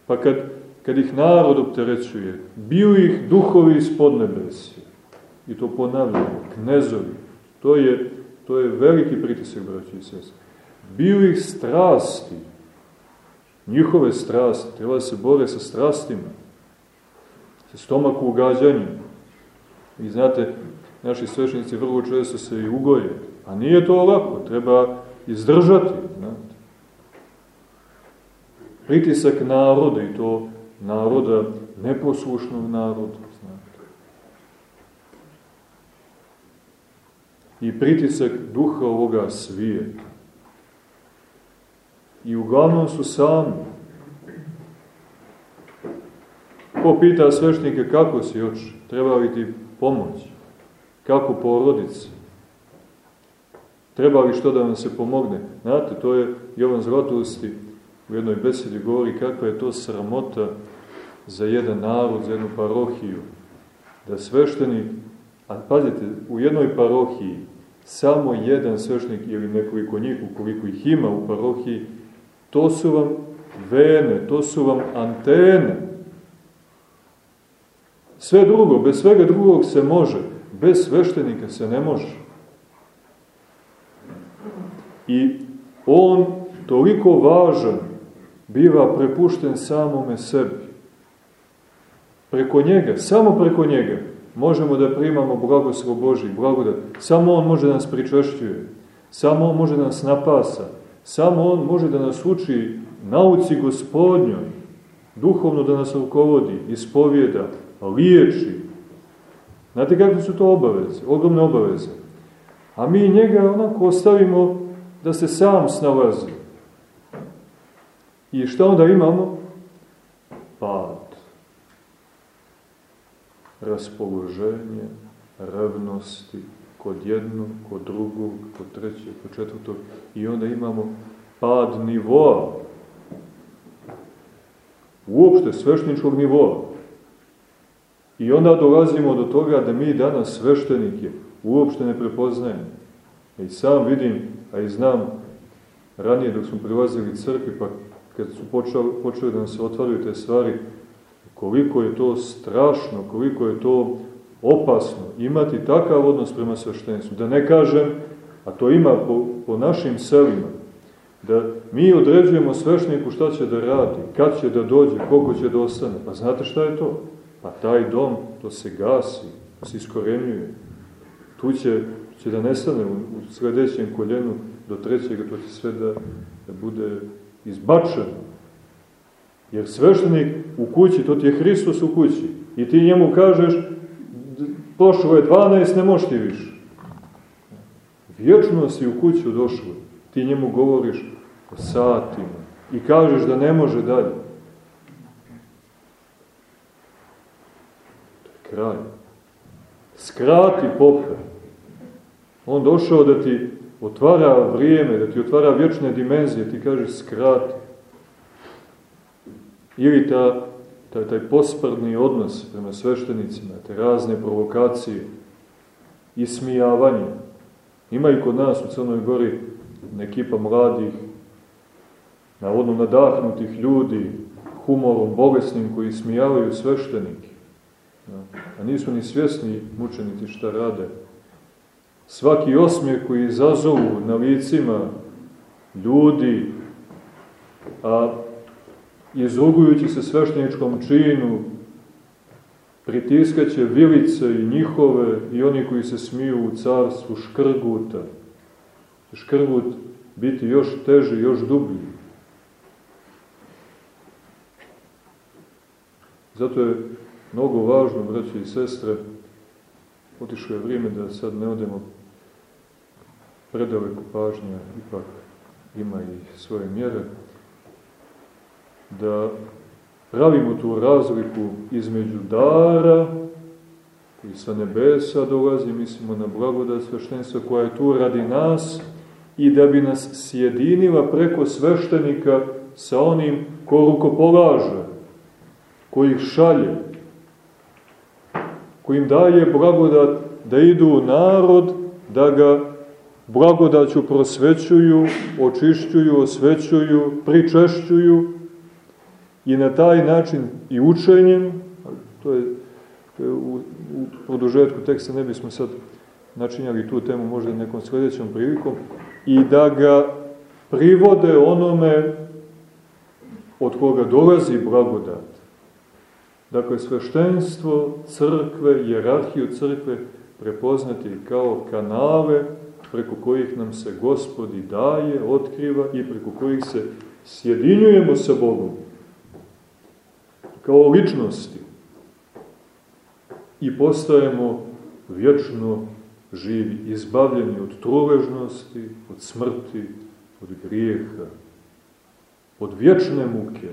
Pa kad, kad ih narod opterećuje, bio ih duhovi iz podnebesija. I to ponavljamo, knezovi. To je, to je veliki pritisak, braći i sestri. Bio ih strasti, njihove strasti, treba da se bore sa strastima, sa stomaku ugađanjem. I znate, naši svešnici vrlo često se i ugoje, a nije to lako, treba izdržati. Znate. Pritisak naroda i to naroda, neposlušnog naroda. Znate. I pritisak duha ovoga svijeta. I uglavnom su sami. Ko pita svešnike kako si oč, treba li ti pomoć? Kako porodice? Treba li što da vam se pomogne? Znate, to je Jovan Zlatosti u jednoj besedi govori kakva je to sramota za jedan narod, za jednu parohiju. Da svešteni, a pazite, u jednoj parohiji samo jedan sveštenik ili nekoliko njih, ukoliko ih ima u parohiji, to su vam vene, to su vam antene. Sve drugo, bez svega drugog se može, bez sveštenika se ne može. I on toliko važan biva prepušten samome sebi. Preko njega, samo preko njega, možemo da primamo blagoslov Boži, blagodat. Samo on može da nas pričešćuje, samo on može da nas napasa, samo on može da nas uči nauci gospodnjoj, duhovno da nas rukovodi, ispovjeda, liječi. Znate kakve su to obaveze? Ogromne obaveze. A mi njega onako ostavimo da se sam snalazi. I šta onda imamo? Pad. Raspoloženje, revnosti, kod jednog, kod drugog, kod trećeg, kod četvrtog. I onda imamo pad nivoa. Uopšte svešničkog nivoa. I onda dolazimo do toga da mi danas sveštenike uopšte ne prepoznajemo. I sam vidim, a i znam, ranije dok smo prilazili crkvi, pa kad su počeli, počeli da se otvaraju te stvari, koliko je to strašno, koliko je to opasno imati takav odnos prema sveštenstvu. Da ne kažem, a to ima po, po našim selima, da mi određujemo svešteniku šta će da radi, kad će da dođe, koliko će da ostane. Pa znate šta je to? Pa taj dom, to se gasi, to se iskorenjuje. Tu će, će da nestane u, u sledećem koljenu do trećega, to će sve da, da bude izbačeno. Jer sveštenik u kući, to ti je Hristos u kući. I ti njemu kažeš, prošlo je 12, ne možeš ti više. Vječno si u kuću došlo. Ti njemu govoriš o satima. I kažeš da ne može dalje. kraj. Skrati pope. On došao da ti otvara vrijeme, da ti otvara vječne dimenzije, ti kaže skrati. Ili ta, ta, taj posprdni odnos prema sveštenicima, te razne provokacije, ismijavanje. Ima i kod nas u Crnoj Gori ekipa mladih, navodno nadahnutih ljudi, humorom bolesnim koji smijavaju sveštenike. A nisu ni svjesni mučenici šta rade. Svaki osmijeh koji izazovu na licima ljudi, a izrugujući se svešteničkom činu, pritiskaće vilice i njihove i oni koji se smiju u carstvu škrguta. Škrgut biti još teži, još dublji. Zato je mnogo važno, braći i sestre, otišlo je vrijeme da sad ne odemo predaleko pažnja, ipak ima i svoje mjere, da pravimo tu razliku između dara koji sa nebesa dolazi, mislimo na blagodat sveštenstva koja je tu radi nas i da bi nas sjedinila preko sveštenika sa onim ko rukopolaže, koji ih šalje, koji im daje blagodat da idu u narod, da ga blagodaću prosvećuju, očišćuju, osvećuju, pričešćuju i na taj način i učenjem, to je, to je u, u produžetku teksta, ne bismo sad načinjali tu temu možda nekom sledećom prilikom, i da ga privode onome od koga dolazi blagodat. Dakle, sveštenstvo crkve, jerarhiju crkve prepoznati kao kanale preko kojih nam se gospodi daje, otkriva i preko kojih se sjedinjujemo sa Bogom. Kao ličnosti. I postajemo vječno živi, izbavljeni od truležnosti, od smrti, od grijeha, od vječne muke.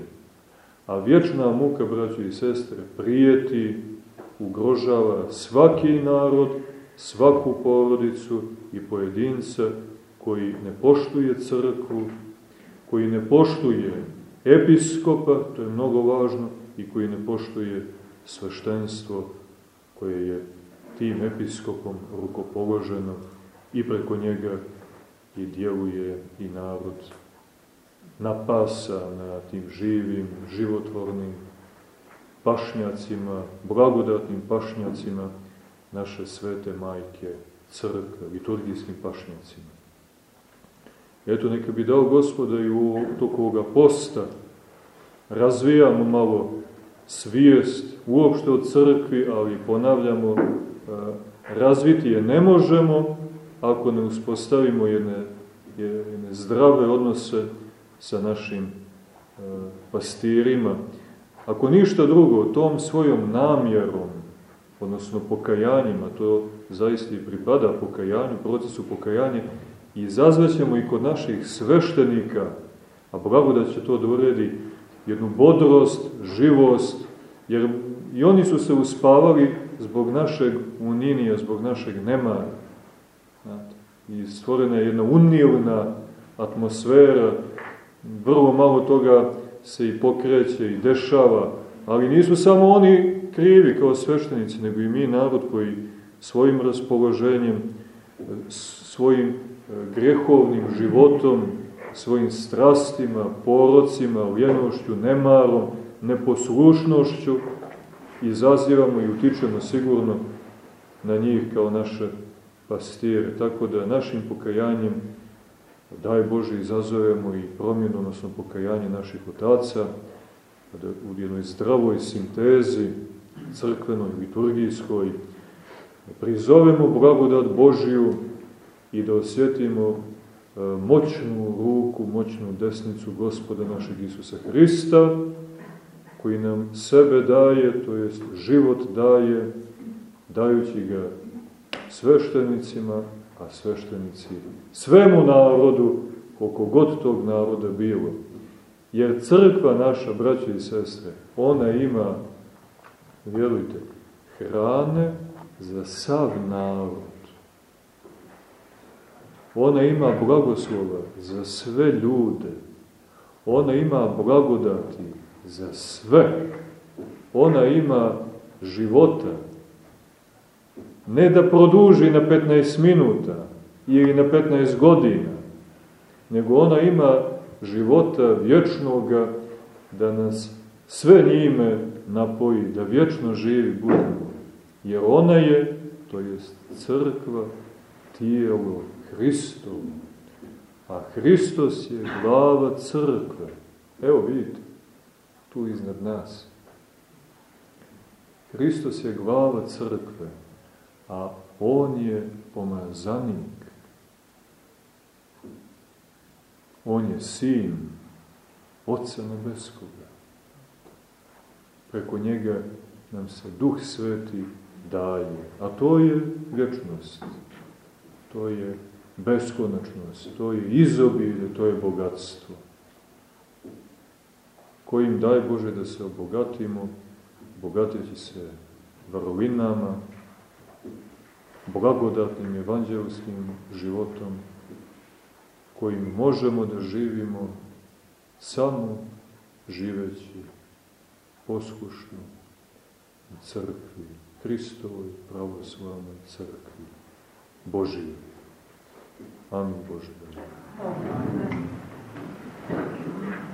A vječna muka, braći i sestre, prijeti, ugrožava svaki narod, svaku porodicu i pojedinca koji ne poštuje crkvu, koji ne poštuje episkopa, to je mnogo važno, i koji ne poštuje sveštenstvo koje je tim episkopom rukopoloženo i preko njega i djeluje i narod napasa na tim živim, životvornim pašnjacima, blagodatnim pašnjacima naše svete majke, crkve, liturgijskim pašnjacima. Eto, neka bi dao gospoda i u toku ovoga posta razvijamo malo svijest uopšte o crkvi, ali ponavljamo, razviti je ne možemo ako ne uspostavimo jedne, jedne zdrave odnose sa našim pastirima. Ako ništa drugo, tom svojom namjerom, odnosno pokajanjima, to zaista i pripada pokajanju, procesu pokajanja, izazvaćemo i kod naših sveštenika, a blagodat će to da jednu bodrost, živost, jer i oni su se uspavali zbog našeg uninija, zbog našeg nemara. I stvorena je jedna unilna atmosfera, vrlo malo toga se i pokreće i dešava, ali nisu samo oni krivi kao sveštenici, nego i mi narod koji svojim raspoloženjem, svojim e, grehovnim životom, svojim strastima, porocima, ujenošću, nemarom, neposlušnošću, izazivamo i utičemo sigurno na njih kao naše pastire. Tako da našim pokajanjem, daj Bože, izazovemo i promjenu, odnosno pokajanje naših otaca, da u jednoj zdravoj sintezi, crkvenoj, liturgijskoj, prizovemo blagodat Božiju i da osjetimo e, moćnu ruku, moćnu desnicu gospoda našeg Isusa Hrista, koji nam sebe daje, to jest život daje, dajući ga sveštenicima, a sveštenici svemu narodu, koliko god tog naroda bilo. Jer crkva naša, braće i sestre, ona ima, vjerujte, hrane za sav narod. Ona ima blagoslova za sve ljude. Ona ima blagodati za sve. Ona ima života. Ne da produži na 15 minuta ili na 15 godina, nego ona ima života vječnoga da nas sve njime napoji, da vječno živi budemo. Jer ona je, to jest crkva, tijelo Hristovo. a Hristos je glava crkve. Evo vidite, tu iznad nas. Hristos je glava crkve, a On je pomazanik. On je sin Otca Nebeskoga. Preko njega nam se Duh Sveti daje. A to je vječnost. To je beskonačnost. To je izobilje, to je bogatstvo. Kojim daj Bože da se obogatimo, bogateći se vrlinama, blagodatnim evanđelskim životom, kojim možemo da živimo samo živeći poslušno u crkvi, Hristovoj pravoslavnoj crkvi, Božije. Amin Bože. Amin.